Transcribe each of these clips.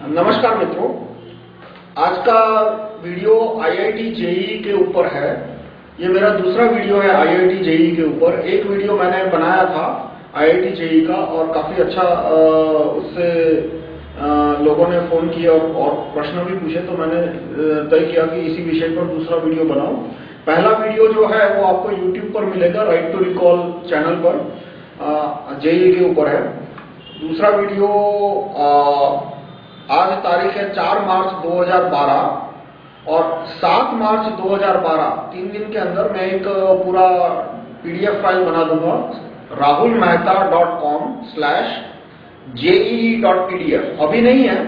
नमस्कार मित्रों आज का वीडियो आईआईटी जेई के ऊपर है। ये मेरा दूसरा वीडियो है आईआईटी जेई के ऊपर। एक वीडियो मैंने बनाया था आईआईटी जेई का और काफ़ी अच्छा उससे लोगों ने फ़ोन किया और, और प्रश्न भी पूछे तो मैंने तय किया कि इसी विषय पर दूसरा वीडियो बनाऊँ। पहला वीडियो जो है वो आपको YouTube पर मिलेगा राइट टू रिकॉल चैनल पर जेई के ऊपर है। दूसरा वीडियो आज तारीख है 4 मार्च 2012 और 7 मार्च 2012 तीन दिन के अंदर मैं एक पूरा पीडीएफ फ़ाइल बना दूँगा, Rahul Mehta dot com slash JEE dot PDF. अभी नहीं है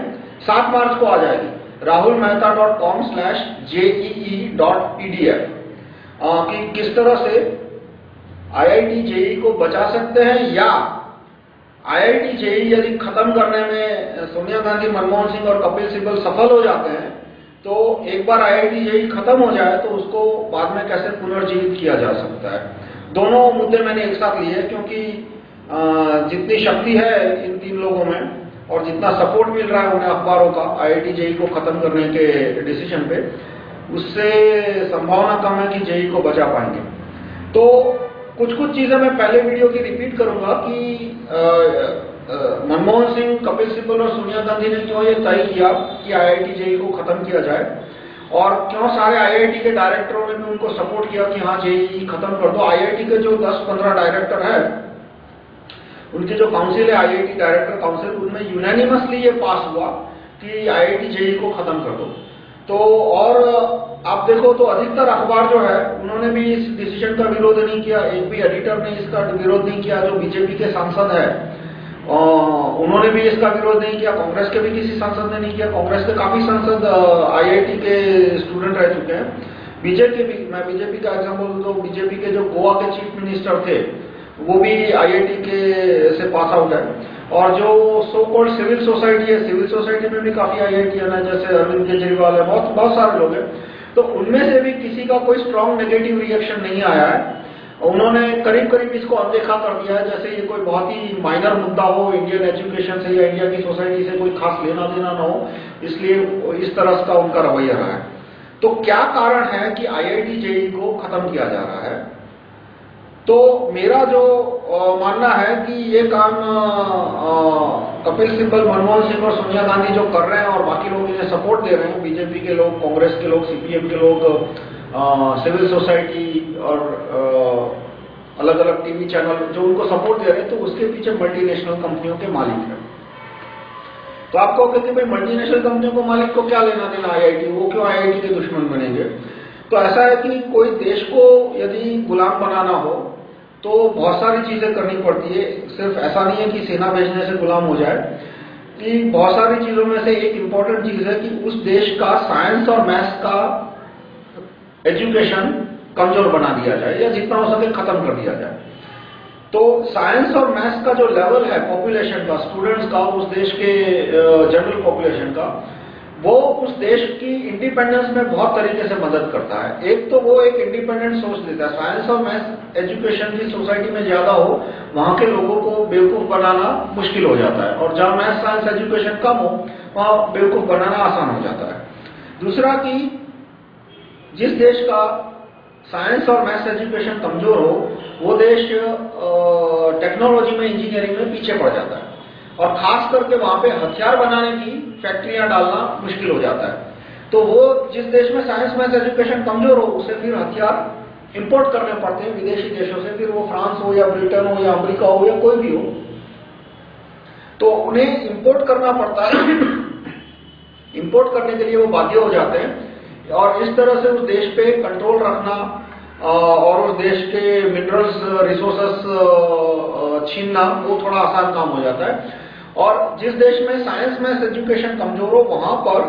7 मार्च को आ जाएगी। Rahul Mehta dot com slash JEE dot PDF. कि किस तरह से आईआईटी जेई को बचा सकते हैं या आईआईटी जेई यदि खत्म करने में सोनिया गांधी, मनमोहन सिंह और कपिल सिब्बल सफल हो जाते हैं तो एक बार आईआईटी जेई खत्म हो जाए तो उसको बाद में कैसे पुनर्जीवित किया जा सकता है? दोनों मुद्दे मैंने एक साथ लिए क्योंकि जितनी शक्ति है इन तीन लोगों में, और जितना सपोर्ट मिल रहा है उन्हें अखबारों का, आईआईटी जेई को खत्म करने के डिसीज़न पे, उससे संभावना कम है कि जेई को बचा पाएँगे। तो कुछ कुछ चीज़ें मैं पहले वीडियो की रिपीट करूँगा कि मनमोहन सिंह, कपिल सिब्बल और सोनिया गांधी ने क्यों ये तय किया कि आईआईटी जेई को खत्म किया जाए? और क्यों सारे आईआईटी के डायरेक्टरों ने भी उनको सपोर्ट किया कि हाँ जेई खत्म कर दो? आईआईटी के जो 10-15 डायरेक्टर है, उनके जो काउंसिल है आईआईटी डायरेक्टर काउंसिल उनमें यूनानिमसली ये पास हुआ कि आईआईटी जेई को खत्म कर दो। तो और आप देखो तो अधिकतर अखबार जो है, उन्होंने भी इस डिसीज़न का विरोध नहीं किया। एक भी एडिटर ने इसका विरोध नहीं किया, जो बीजेपी के सांसद है। उन्होंने भी इसका विरोध नहीं किया। कांग्रेस के भी किसी सांसद ने नहीं किया। कांग्रेस के काफ़ी सांसद आईआईटी के स्टूडेंट रह चुके हैं। बीजेपी भी, मैं बीजेपी का एग्ज़ाम्पल तो बीजेपी के जो गोवा के चीफ मिनिस्टर थे, वो भी आईआईटी के से पास आउट है। और जो सो कॉल्ड सिविल सोसाइटी है सिविल सोसाइटी में भी काफ़ी आईआईटी है जैसे अरविंद केजरीवाल है, बहुत बहुत सारे लोग हैं। तो उनमें से भी किसी का कोई स्ट्रॉन्ग नेगेटिव रिएक्शन नहीं आया है। उन्होंने करीब करीब इसको अनदेखा कर दिया है, जैसे ये कोई बहुत ही माइनर मुद्दा हो इंडियन एजुकेशन से या इंडिया की सोसाइटी से कोई खास लेना देना ना हो, इसलिए इस तरह का उनका रवैया रहा है। तो क्या कारण है कि आईआईटी जेई को खत्म किया जा रहा है? तो मेरा जो मानना है कि ये काम कपिल सिब्बल, मनमोहन सिंह और सोनिया गांधी जो कर रहे हैं और बाकी लोग इन्हें सपोर्ट दे रहे हैं, बीजेपी के लोग, कांग्रेस के लोग सीपीएम के लोग सिविल सोसाइटी और अलग अलग टीवी चैनल जो उनको सपोर्ट दे रहे हैं तो उसके पीछे मल्टीनेशनल कंपनियों के मालिक हैं। तो आप कहोगे कि भाई मल्टीनेशनल कंपनियों को मालिक को क्या लेना देना आईआईटी वो क्यों आईआईटी के दुश्मन बनेंगे? तो ऐसा है कि कोई देश को यदि गुलाम बनाना हो तो बहुत सारी चीज़ें करनी पड़ती है। सिर्फ़ ऐसा नहीं है कि सेना भेजने से गुलाम हो जाए, कि बहुत सारी चीज़ों में से एक इम्पोर्टेंट चीज़ है कि उस देश का साइंस और मैथ्स का एजुकेशन कमज़ोर बना दिया जाए, या जितना हो सके खत्म कर दिया जाए। तो साइंस और मैथ्स का जो लेवल है पॉपुलेशन का स्टूडेंट्स का, उस देश के जनरल पॉपुलेशन का वो उस देश की इंडिपेंडेंस में बहुत तरीके से मदद करता है। एक तो वो एक इंडिपेंडेंट सोच देता है। साइंस और मैथ्स एजुकेशन की सोसाइटी में ज़्यादा हो, वहाँ के लोगों को बेवकूफ़ बनाना मुश्किल हो जाता है। और जहाँ मैथ्स साइंस एजुकेशन कम हो, वहाँ बेवकूफ़ बनाना आसान हो जाता है। दूसरा कि जिस देश का साइंस और मैथ्स एजुकेशन कमज़ोर हो, वो देश टेक्नोलॉजी में इंजीनियरिंग में पीछे पड़ जाता है। और खास करके वहाँ पे हथियार बनाने की फैक्ट्रियाँ डालना मुश्किल हो जाता है। तो वो जिस देश में साइंस मैथ एजुकेशन कमज़ोर हो, उसे फिर हथियार इंपोर्ट करने पड़ते हैं विदेशी देशों से, फिर वो फ्रांस हो या ब्रिटेन हो या अमेरिका हो या कोई भी हो। तो उन्हें इंपोर्ट करना पड़ता है। इंपोर्ट करने के लिए वो बाध्य हो जाते हैं। और इस तरह से उस देश पे कंट्रोल रखना और उस देश के मिनरल्स रिसोर्सेस छीनना, वो थोड़ा आसान काम हो जाता है। और जिस देश में साइंस मैथ्स एजुकेशन कमज़ोर हो वहाँ पर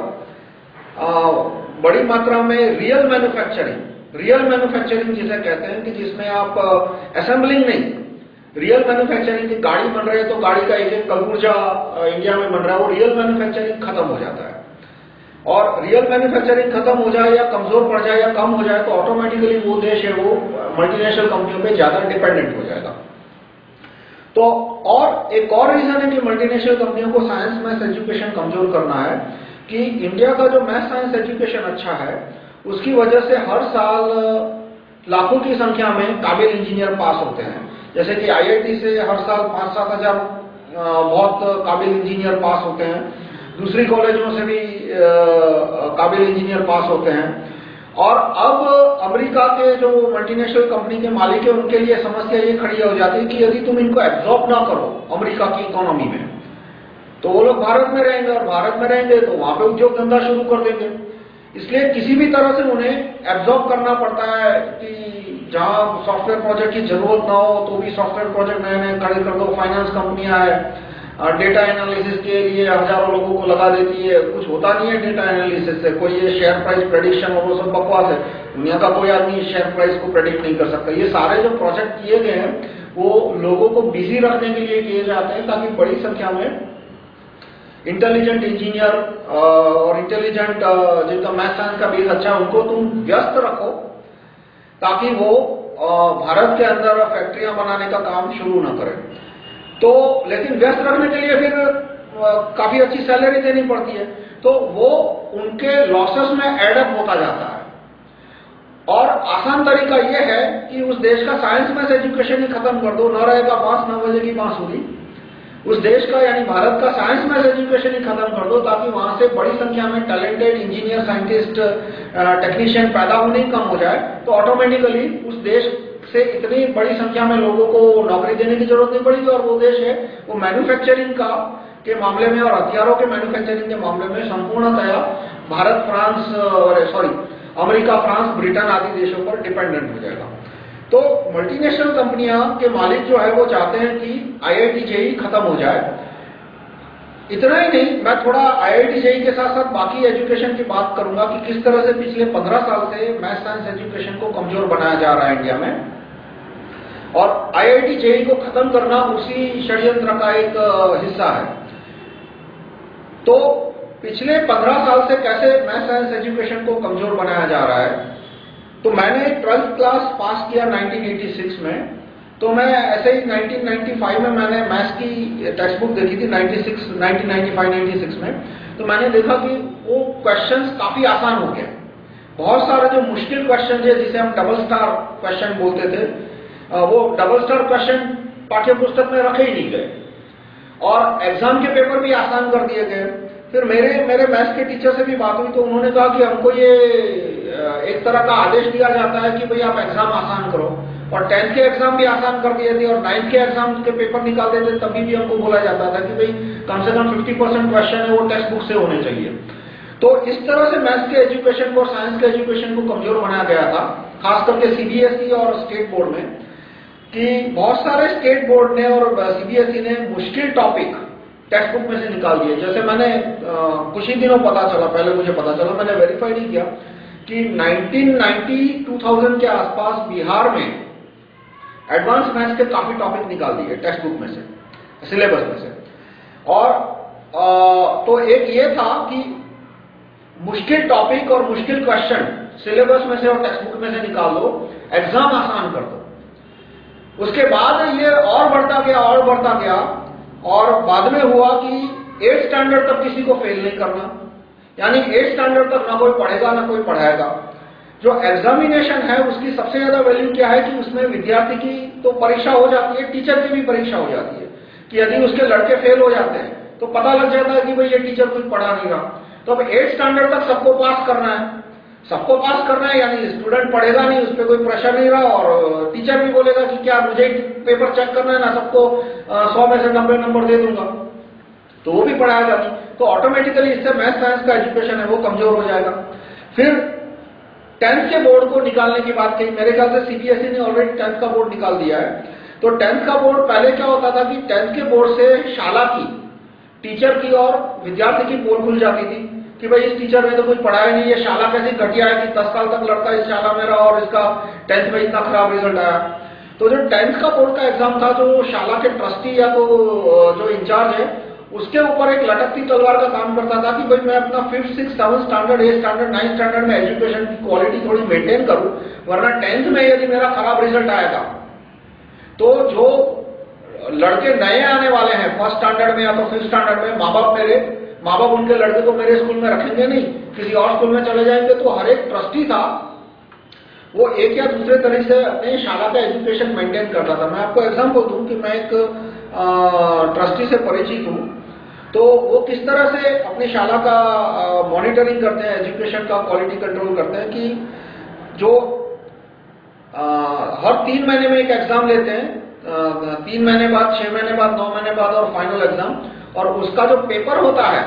आ, बड़ी मात्रा में रियल मैन्युफैक्चरिंग रियल मैन्युफैक्चरिंग जिसे कहते हैं कि जिसमें आप असेंबलिंग नहीं रियल मैन्युफैक्चरिंग की गाड़ी बन रही है तो गाड़ी का एक एक कलपुर्जा इंडिया में बन रहा है वो रियल मैन्युफैक्चरिंग खत्म हो जाता है। और रियल मैन्युफैक्चरिंग खत्म हो जाए या कमज़ोर पड़ जाए या कम हो जाए तो ऑटोमेटिकली वो देश है वो मल्टीनेशनल कंपनियों पे ज़्यादा डिपेंडेंट हो जाएगा। तो और एक और रीजन है कि मल्टीनेशनल कंपनियों को साइंस मैथ एजुकेशन कमज़ोर करना है कि इंडिया का जो मैथ साइंस एजुकेशन अच्छा है, उसकी वजह से हर साल लाखों की संख्या में काबिल इंजीनियर पास होते हैं। जैसे कि आईआईटी से हर साल पाँच सात हज़ार बहुत काबिल इंजीनियर पास होते हैं। दूसरी कॉलेजों से भी काबिल इंजीनियर पास होते हैं। और अब अमेरिका के जो मल्टीनेशनल कंपनी के मालिक है, उनके लिए समस्या ये खड़ी हो जाती है कि यदि तुम इनको एब्जॉर्ब ना करो अमेरिका की इकोनॉमी में तो वो लोग भारत में रहेंगे और भारत में रहेंगे तो वहाँ पे उद्योग धंधा शुरू कर देंगे। इसलिए किसी भी तरह से उन्हें एब्जॉर्ब करना पड़ता है कि जहाँ सॉफ्टवेयर प्रोजेक्ट की ज़रूरत ना हो तो भी सॉफ्टवेयर प्रोजेक्ट नए नए खड़े कर दो फाइनेंस कंपनियाँ है डेटा एनालिसिस के लिए हज़ारों लोगों को लगा देती है। कुछ होता नहीं है डेटा एनालिसिस से। कोई ये शेयर प्राइस प्रेडिक्शन और वो सब बकवास है। दुनिया का कोई आदमी शेयर प्राइस को प्रेडिक्ट नहीं कर सकता। ये सारे जो प्रोजेक्ट किए गए हैं, वो लोगों को बिज़ी रखने के लिए किए जाते हैं ताकि बड़ी संख्या में इंटेलिजेंट इंजीनियर और इंटेलिजेंट जिनका मैथ साइंस का बेस अच्छा है, उनको तुम व्यस्त रखो ताकि वो भारत के अंदर फैक्ट्रियाँ बनाने का काम शुरू न करें। तो लेकिन व्यस्त रखने के लिए फिर काफ़ी अच्छी सैलरी देनी पड़ती है। तो वो उनके लॉसेस में एडअप होता जाता है। और आसान तरीका यह है कि उस देश का साइंस में से एजुकेशन ही खत्म कर दो, न रहेगा बाँस न बजेगी बांसुरी उस देश का यानी भारत का साइंस में से एजुकेशन ही खत्म कर दो, ताकि वहाँ से बड़ी संख्या में टैलेंटेड इंजीनियर साइंटिस्ट टेक्नीशियन पैदा होने ही कम हो जाए। तो ऑटोमेटिकली उस देश से इतनी बड़ी संख्या में लोगों को नौकरी देने की ज़रूरत नहीं पड़ेगी और वो देश है, वो मैन्युफैक्चरिंग का के मामले में और हथियारों के मैन्युफैक्चरिंग के मामले में संपूर्णतया भारत, फ्रांस, और सॉरी अमेरिका, फ्रांस, ब्रिटेन आदि देशों पर डिपेंडेंट हो जाएगा। तो मल्टीनेशनल कंपनियाँ के मालिक जो है, वो चाहते हैं कि आईआईटी जेई खत्म हो जाए। इतना ही नहीं, मैं थोड़ा आईआईटी जेई के साथ साथ बाकी एजुकेशन की बात करूँगा कि किस तरह से पिछले 15 साल से मैथ साइंस एजुकेशन को कमज़ोर बनाया जा रहा है इंडिया में। और आईआईटी जेई को खत्म करना उसी षड्यंत्र का एक हिस्सा है। तो पिछले 15 साल से कैसे मैथ साइंस एजुकेशन को कमज़ोर बनाया जा रहा है तो मैंने ट्वेल्थ क्लास पास किया 1986 में। तो मैं ऐसे ही 1995 में मैंने मैथ्स की टेक्स्ट बुक देखी थी 96 1995 96 में। तो मैंने देखा कि वो क्वेश्चंस काफ़ी आसान हो गए बहुत सारे जो मुश्किल क्वेश्चन है, जिसे हम डबल स्टार क्वेश्चन बोलते थे वो डबल स्टार क्वेश्चन पाठ्य पुस्तक में रखे ही नहीं गए। और एग्ज़ाम के पेपर भी आसान कर दिए गए। फिर मेरे मेरे मैथ्स के टीचर से भी बात हुई तो उन्होंने कहा कि हमको ये एक तरह का आदेश दिया जाता है कि भाई आप एग्ज़ाम आसान करो। और टेंथ के एग्ज़ाम भी आसान कर दिए थे और नाइन्थ के एग्ज़ाम के पेपर निकाल देते तभी भी हमको बोला जाता था कि भाई कम से कम 50 परसेंट क्वेश्चन है, वो टेक्स्ट बुक से होने चाहिए। तो इस तरह से मैथ्स के एजुकेशन को और साइंस के एजुकेशन को कमज़ोर बनाया गया था, खास करके सीबीएसई e और स्टेट बोर्ड में। कि बहुत सारे स्टेट बोर्ड ने और सीबीएसई e ने मुश्किल टॉपिक टेक्स्ट बुक में से निकाल दिए जैसे मैंने कुछ ही दिनों पता चला पहले मुझे पता चला मैंने वेरीफाई नहीं किया कि 1990 2000 के आसपास बिहार में एडवांस मैथ्स के काफ़ी टॉपिक निकाल दिए टेक्स्ट बुक में से सिलेबस में से। और आ, तो एक ये था कि मुश्किल टॉपिक और मुश्किल क्वेश्चन सिलेबस में से और टेक्स्ट बुक में से निकाल दो एग्ज़ाम आसान कर दो। उसके बाद ये और बढ़ता गया, और बढ़ता गया, और बाद में हुआ कि एट स्टैंडर्ड तक किसी को फेल नहीं करना। यानी एट स्टैंडर्ड तक ना कोई पढ़ेगा, ना कोई पढ़ाएगा। जो एग्जामिनेशन है, उसकी सबसे ज़्यादा वैल्यू क्या है कि उसमें विद्यार्थी की तो परीक्षा हो जाती है टीचर की भी परीक्षा हो जाती है। कि यदि उसके लड़के फेल हो जाते हैं तो पता लग जाता है कि भाई ये टीचर कुछ पढ़ा नहीं रहा। तो अब एट स्टैंडर्ड तक सबको पास करना है। सबको पास करना है, यानी स्टूडेंट पढ़ेगा नहीं, उस पर कोई प्रेशर नहीं रहा, और टीचर भी बोलेगा कि क्या मुझे पेपर चेक करना है ना सबको सौ में से नब्बे नंबर दे दूँगा। तो वो भी पढ़ाएगा तो ऑटोमेटिकली इससे मैथ साइंस का एजुकेशन है, वो कमज़ोर हो जाएगा। फिर टेंथ के बोर्ड को निकालने की बात कही, मेरे ख्याल से सीबीएसई e ने ऑलरेडी टेंथ का बोर्ड निकाल दिया है। तो टेंथ का बोर्ड पहले क्या होता था कि टेंथ के बोर्ड से शाला की टीचर की और विद्यार्थी की पोल खुल जाती थी। कि भाई इस टीचर ने तो कुछ पढ़ाया नहीं, ये शाला कैसी घटिया है कि दस साल तक लड़का इस शाला में रहा और इसका टेंथ में इतना खराब रिज़ल्ट आया। तो जो टेंथ का बोर्ड का एग्ज़ाम था, जो शाला के ट्रस्टी या तो जो इंचार्ज है, उसके ऊपर एक लटकती तलवार का काम करता था कि भाई मैं अपना fifth six seven standard eight standard ninth standard में एजुकेशन की क्वालिटी थोड़ी मेंटेन करूँ, वरना टेंथ में यदि मेरा खराब रिज़ल्ट आएगा तो जो लड़के नए आने वाले हैं फ़र्स्ट स्टैंडर्ड में या तो फिफ्थ स्टैंडर्ड में, माँ बाप मेरे माँ बाप उनके लड़के को मेरे स्कूल में रखेंगे नहीं किसी और स्कूल में चले जाएँगे तो हर एक ट्रस्टी था। वो एक या दूसरे तरीके से अपने शाला का एजुकेशन मेंटेन करता था। मैं आपको एग्ज़ाम्पल दूँ कि मैं एक ट्रस्टी से परिचित हूँ। तो वो किस तरह से अपनी शाला का मॉनिटरिंग करते हैं एजुकेशन का क्वालिटी कंट्रोल करते हैं कि जो आ, हर तीन महीने में एक एग्ज़ाम लेते हैं। तीन महीने बाद छह महीने बाद नौ महीने बाद और फाइनल एग्ज़ाम और उसका जो पेपर होता है,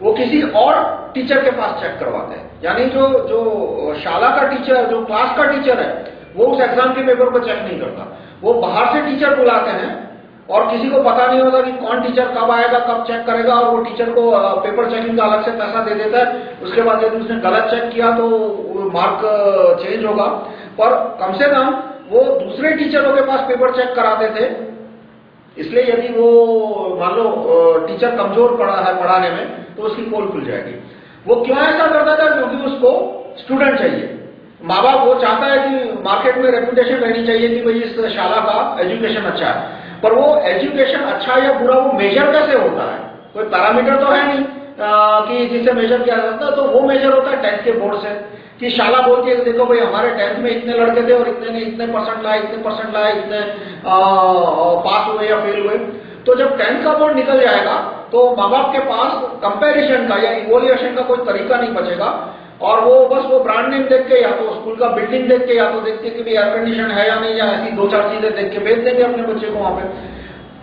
वो किसी और टीचर के पास चेक करवाते हैं। यानी जो जो शाला का टीचर जो क्लास का टीचर है, वो उस एग्ज़ाम के पेपर को चेक नहीं करता। वो बाहर से टीचर बुलाते हैं और किसी को पता नहीं होता कि कौन टीचर कब आएगा, कब चेक करेगा और वो टीचर को पेपर चेकिंग का अलग से पैसा दे देता है। उसके बाद यदि उसने गलत चेक किया तो मार्क चेंज होगा। पर कम से कम वो दूसरे टीचरों के पास पेपर चेक कराते थे इसलिए यदि वो मान लो टीचर कमज़ोर पड़ा है पढ़ाने में तो उसकी पोल खुल जाएगी। वो क्यों ऐसा करता था? क्योंकि उसको स्टूडेंट चाहिए। माँ बाप वो चाहता है कि मार्केट में रेपुटेशन रहनी चाहिए कि भाई इस शाला का एजुकेशन अच्छा है। पर वो एजुकेशन अच्छा या बुरा वो मेजर कैसे होता है? कोई पैरामीटर तो है नहीं आ, कि जिसे मेजर किया जाता है तो वो मेजर होता है टेंथ के बोर्ड से। कि शाला बोलती है देखो भाई, हमारे टेंथ में इतने लड़के थे और इतने ने इतने परसेंट लाए, इतने परसेंट लाए, इतने पास हुए या फेल हुए। तो जब टेंथ का बोर्ड निकल जाएगा तो माँ बाप के पास कंपेरिजन का या इवोल्यूशन का कोई तरीका नहीं बचेगा। और वो बस वो ब्रांड नेम देख के या तो स्कूल का बिल्डिंग देख के या तो देख के कि एयर कंडीशन है या नहीं, या ऐसी दो चार चीज़ें देख के भेज देंगे अपने बच्चे को वहाँ पे।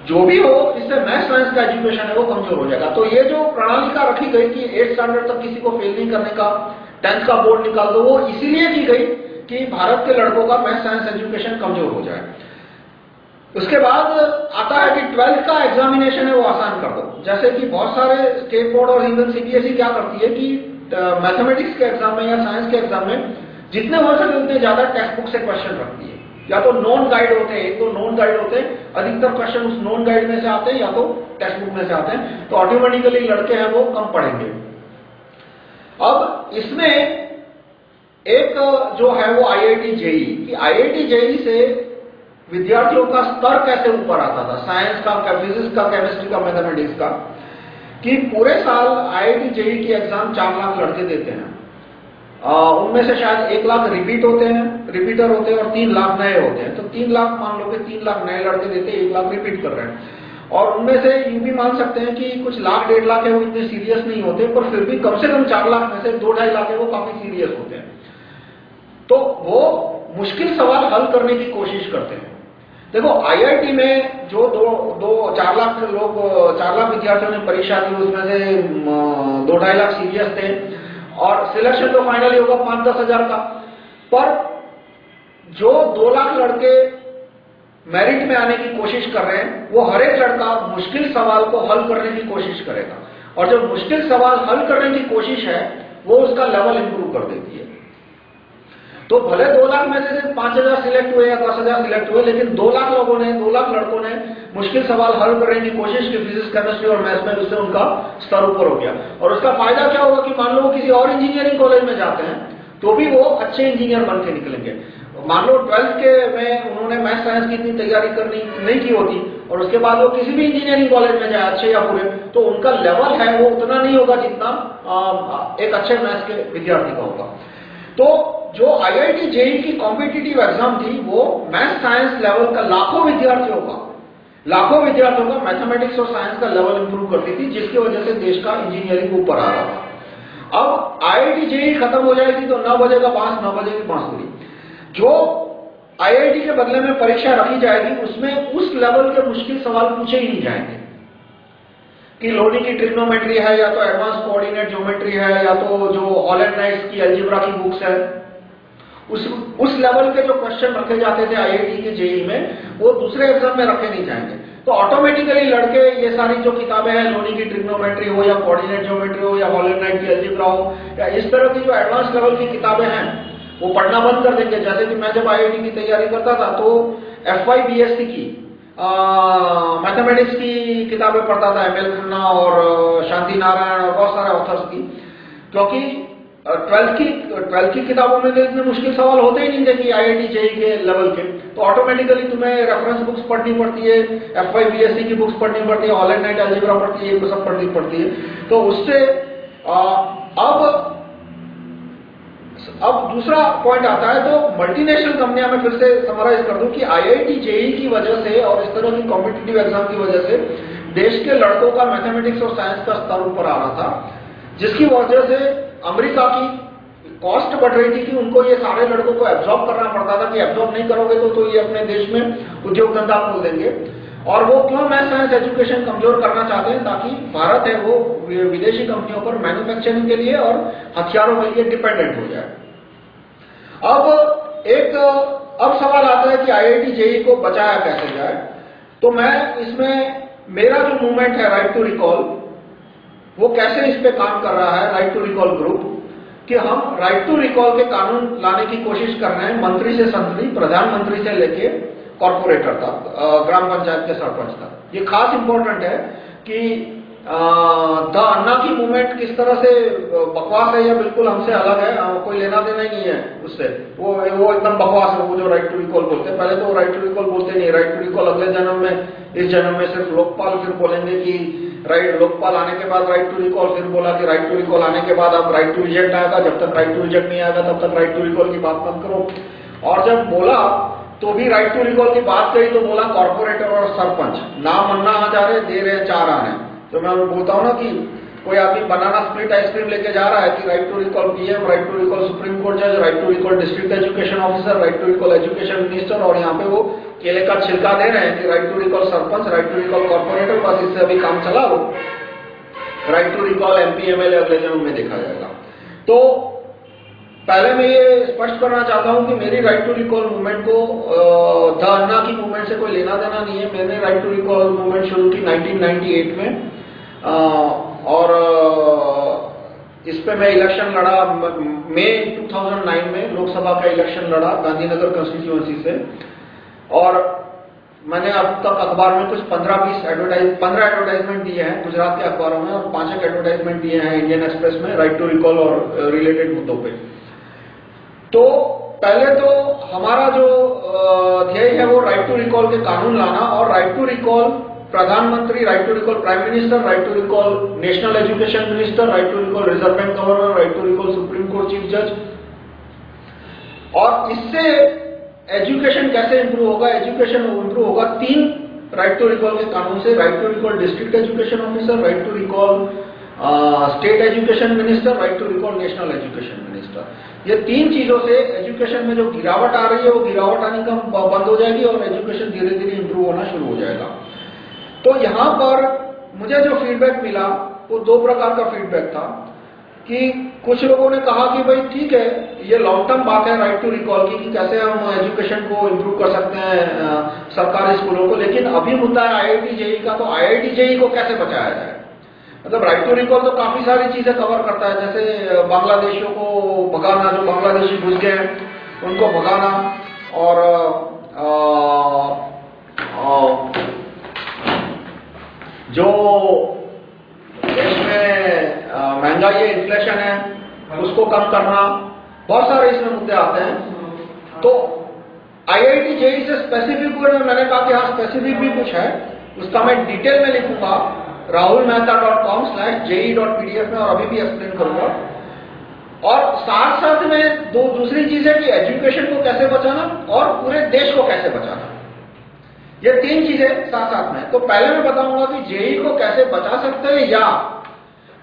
जो भी हो, इससे मैथ साइंस का एजुकेशन है, वो कमज़ोर हो जाएगा। तो ये जो प्रणाली का रखी गई कि एट स्टैंडर्ड तक किसी को फेल नहीं करने का टेंथ का बोर्ड निकाल दो, वो इसीलिए की गई कि भारत के लड़कों का मैथ साइंस एजुकेशन कमज़ोर हो जाए। उसके बाद आता है कि ट्वेल्थ का एग्जामिनेशन है, वो आसान कर दो। जैसे कि बहुत सारे स्टेट बोर्ड और इंडियन सीबीएसई क्या करती है कि मैथमेटिक्स के एग्ज़ाम में या साइंस के एग्ज़ाम में जितने हो सके उतने ज़्यादा टेक्स्ट बुक से क्वेश्चन रखती है। या तो नॉन गाइड होते हैं, एक तो नॉन गाइड होते हैं, अधिकतर क्वेश्चन उस नॉन गाइड में से आते हैं या तो टेक्स्ट बुक में से आते हैं। तो ऑटोमेटिकली लड़के हैं वो कम पढ़ेंगे। अब इसमें एक जो है वो आईआईटी जेई कि आईआईटी जेई से विद्यार्थियों का स्तर कैसे ऊपर आता था? साइंस का फिजिक्स का केमिस्ट्री का मैथमेटिक्स का। कि पूरे साल आईआईटी जेई की एग्ज़ाम चार लाख लड़के देते हैं। उनमें से शायद एक लाख रिपीट होते हैं रिपीटर होते हैं और तीन लाख नए होते हैं। तो तीन लाख, मान लो कि तीन लाख नए लड़के देते हैं, एक लाख रिपीट कर रहे हैं। और उनमें से यू भी मान सकते हैं कि कुछ लाख, डेढ़ लाख है, वो इतने सीरियस नहीं होते, पर फिर भी कम से कम चार लाख में से दो, ढाई लाख है, वो काफ़ी सीरियस होते हैं। तो वो मुश्किल सवाल हल करने की कोशिश करते हैं। देखो आईआईटी में जो दो दो, चार लाख लोग, चार लाख विद्यार्थियों ने परीक्षा दी, उसमें से दो, ढाई लाख सीरियस थे, और सिलेक्शन तो फाइनली होगा, पाँच, दस हज़ार का। पर जो दो लाख लड़के मेरिट में आने की कोशिश कर रहे हैं, वो हर एक लड़का मुश्किल सवाल को हल करने की कोशिश करेगा। और जब मुश्किल सवाल हल करने की कोशिश है, वो उसका लेवल इंप्रूव कर देती है। तो भले दो लाख में से पाँच हज़ार सिलेक्ट हुए या दस हज़ार सिलेक्ट हुए, लेकिन दो लाख लोगों ने, दो लाख लड़कों ने मुश्किल सवाल हल करने की कोशिश की फिजिक्स केमिस्ट्री और मैथ्स में उससे उनका स्तर ऊपर हो गया। और उसका फ़ायदा क्या होगा कि मान लो किसी और इंजीनियरिंग कॉलेज में जाते हैं तो भी वो अच्छे इंजीनियर बन के निकलेंगे। मान लो ट्वेल्थ के में उन्होंने मैथ साइंस की इतनी तैयारी करनी नहीं की होती, और उसके बाद वो किसी भी इंजीनियरिंग कॉलेज में जाए, अच्छे या बुरे तो उनका लेवल है वो उतना नहीं होगा जितना एक अच्छे मैथ्स के विद्यार्थी का होगा। तो जो आईआईटी जेई की कॉम्पिटिटिव एग्ज़ाम थी, वो मैथ साइंस लेवल का लाखों विद्यार्थियों का, लाखों विद्यार्थियों का मैथमेटिक्स और साइंस का लेवल इंप्रूव करती थी, जिसकी वजह से देश का इंजीनियरिंग ऊपर आ रहा था। अब आईआईटी जेई खत्म हो जाएगी तो न बजेगा बाँस न बजेगी बांसुरी जो आईआईटी के बदले में परीक्षा रखी जाएगी, उसमें उस लेवल के मुश्किल सवाल पूछे ही नहीं जाएँगे। कि लोनी की ट्रिग्नोमेट्री है, या तो एडवांस कोऑर्डिनेट ज्योमेट्री है, या तो जो हॉलैंड नाइट्स की अलजेब्रा की बुक्स है, उस उस लेवल के जो क्वेश्चन रखे जाते थे आईआईटी के जेई में, वो दूसरे एग्ज़ाम में रखे नहीं जाएँगे। तो ऑटोमेटिकली लड़के ये सारी जो किताबें हैं लोनी की ट्रिग्नोमेट्री हो, या कोऑर्डिनेट ज्योमेट्री हो, या हॉलैंड नाइट की अलजेब्रा हो, या इस तरह की जो एडवांस लेवल की किताबें हैं वो पढ़ना बंद कर देंगे। जैसे कि मैं जब आईआईटी की तैयारी करता था तो F Y B S C की मैथमेटिक्स की किताबें पढ़ता था एम एल खन्ना और शांति नारायण और बहुत सारे ऑथर्स की। क्योंकि ट्वेल्थ की ट्वेल्थ की किताबों में तो इतने मुश्किल सवाल होते ही नहीं थे कि आईआईटी जेई के लेवल के। तो ऑटोमेटिकली तुम्हें रेफरेंस बुक्स पढ़नी पड़ती है एफ़ वाई बीएससी की बुक्स पढ़नी पड़ती है ऑनलाइन नाइट एल्जेब्रा पढ़ती है, ये सब पढ़नी पड़ती है। तो उससे अब अब दूसरा पॉइंट आता है तो मल्टीनेशनल कंपनियाँ मैं फिर से समराइज कर दूँ कि आईआईटी जेई की वजह से और इस तरह की कॉम्पिटिटिव एग्ज़ाम की वजह से देश के लड़कों का मैथमेटिक्स और साइंस का स्तर ऊपर आ रहा था जिसकी वजह से अमेरिका की कॉस्ट बढ़ रही थी कि उनको ये सारे लड़कों को एब्जॉर्ब करना पड़ता था कि एब्जॉर्ब नहीं करोगे तो, तो ये अपने देश में उद्योग धंधा खोल देंगे। और वो क्यों मैथ साइंस एजुकेशन कमज़ोर करना चाहते हैं? ताकि भारत है वो विदेशी कंपनियों पर मैन्युफैक्चरिंग के लिए और हथियारों के लिए डिपेंडेंट हो जाए। अब एक, अब सवाल आता है कि आईआईटी जेई को बचाया कैसे जाए? तो मैं इसमें, मेरा जो मूवमेंट है राइट टू रिकॉल वो कैसे इस पे काम कर रहा है राइट टू रिकॉल ग्रुप कि हम राइट टू रिकॉल के कानून लाने की कोशिश कर रहे हैं, मंत्री से संतरी, प्रधानमंत्री से लेके कॉर्पोरेटर तक ग्राम पंचायत के सरपंच तक। ये खास इंपॉर्टेंट है कि द अन्ना की मूवमेंट किस तरह से बकवास है या बिल्कुल हमसे अलग है? आ, कोई लेना देना ही नहीं है उससे। वो वो एकदम बकवास है वो जो राइट टू रिकॉल बोलते हैं। पहले तो वो राइट टू रिकॉल बोलते नहीं राइट टू रिकॉल अगले जन्म में इस जन्म में सिर्फ़ लोकपाल फिर बोलेंगे कि राइट लोकपाल आने के बाद राइट टू रिकॉल फिर बोला कि राइट टू रिकॉल आने के बाद अब राइट टू रिजेक्ट आएगा। जब तक राइट टू रिजेक्ट नहीं आएगा तब तक राइट टू रिकॉल की बात मत करो। और जब बोला तो भी राइट टू रिकॉल की बात कही तो बोला कॉर्पोरेटर और सरपंच। नाम अन्ना आ जा रहे दे रहे चार आने तो मैं बोलता हूँ ना कि कोई आदमी बनाना स्प्लिट आइसक्रीम लेके जा रहा है कि right to recall PM right to recall supreme court जज right to recall district education officer right to recall education minister और यहाँ पे वो केले का छिलका दे रहे हैं कि right to recall sarpanch right to recall corporator बस इससे अभी काम चला लो right to recall MP MLA अगले जन्म में देखा जाएगा। तो पहले मैं ये स्पष्ट करना चाहता हूँ कि मेरी राइट टू रिकॉल मूवमेंट को अन्ना की मूवमेंट से कोई लेना देना नहीं है। मैंने राइट टू रिकॉल मूवमेंट शुरू की 1998 में। और इस पे मैं इलेक्शन लड़ा, मई 2009 में लोकसभा का इलेक्शन लड़ा, गांधीनगर कंस्टिट्यूएंसी से। और मैंने अब तक अखबार में कुछ 15-20 एडवर्टाइज 15 एडवर्टाइजमेंट दिए हैं, गुजरात के अखबारों में, और पाँच एक एडवर्टाइजमेंट दिए हैं इंडियन एक्सप्रेस में राइट टू रिकॉल और रिलेटेड मुद्दों पे। तो पहले तो हमारा जो ध्येय है वो राइट टू रिकॉल के कानून लाना, और राइट टू रिकॉल प्रधानमंत्री right to recall prime minister right to recall national education minister right to recall Reserve Bank governor right to recall Supreme Court chief जज और इससे एजुकेशन कैसे इंप्रूव होगा? एजुकेशन इंप्रूव होगा तीन राइट टू रिकॉल के कानून से. Right to recall district education officer right to recall state education minister right to recall national education minister ये तीन चीज़ों से एजुकेशन में जो गिरावट आ रही है, वो गिरावट आने का बंद हो जाएगी और एजुकेशन धीरे धीरे इंप्रूव होना शुरू हो जाएगा। तो यहाँ पर मुझे जो फीडबैक मिला वो दो प्रकार का फीडबैक था कि कुछ लोगों ने कहा कि भाई ठीक है ये लॉन्ग टर्म बात है राइट टू रिकॉल की कि कैसे हम एजुकेशन को इम्प्रूव कर सकते हैं सरकारी स्कूलों को। लेकिन अभी मुद्दा है आईआईटी जेई का तो आईआईटी जेई को कैसे बचाया जाए? मतलब राइट टू रिकॉल तो काफ़ी सारी चीज़ें कवर करता है जैसे बांग्लादेशियों को भगाना जो बांग्लादेशी घुस गए हैं उनको भगाना और आ, आ, आ, जो देश में महँगाई है इन्फ्लेशन है, उसको कम करना, बहुत सारे इसमें मुद्दे आते हैं। तो आईआईटी जेई से स्पेसिफिक मैंने कहा कि हाँ स्पेसिफिक भी कुछ है। उसका मैं डिटेल में लिखूँगा। Rahul Mehta dot com slash JE dot PDF में और अभी भी एक्सप्लेन करूँगा। और साथ साथ में दो दूसरी चीज़ है कि एजुकेशन को कैसे बचाना और पूरे देश को कैसे बचाना। ये तीन चीज़ें साथ साथ में। तो पहले मैं बताऊँगा कि जेई को कैसे बचा सकते हैं या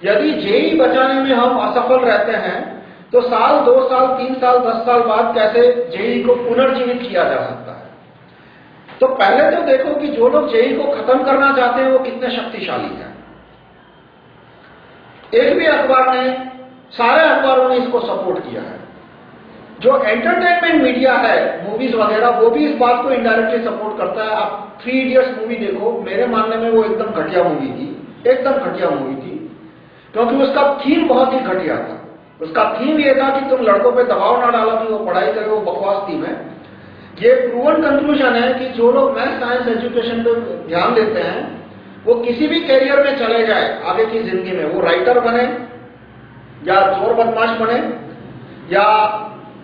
यदि जेई बचाने में हम असफल रहते हैं तो साल, दो साल, तीन साल, दस साल बाद कैसे जेई को पुनर्जीवित किया जा सकता है? तो पहले तो देखो कि जो लोग जेई को खत्म करना चाहते हैं, वो कितने शक्तिशाली हैं। एक भी अखबार ने, सारे अखबारों ने इसको सपोर्ट किया है। जो एंटरटेनमेंट मीडिया है मूवीज़ वगैरह, वो भी इस बात को इनडायरेक्टली सपोर्ट करता है। आप थ्री इडियट्स मूवी देखो, मेरे मानने में वो एकदम घटिया मूवी थी, एकदम घटिया मूवी थी, क्योंकि उसका थीम बहुत ही घटिया था। उसका थीम ये था कि तुम लड़कों पे दबाव ना डालो कि वो पढ़ाई करे, वो बकवास थीम है। ये प्रूवन कंक्लूजन है कि जो लोग मैथ साइंस एजुकेशन पे ध्यान देते हैं, वो किसी भी कैरियर में चले जाए, आगे की ज़िंदगी में, वो राइटर बने, या चोर बदमाश बने, या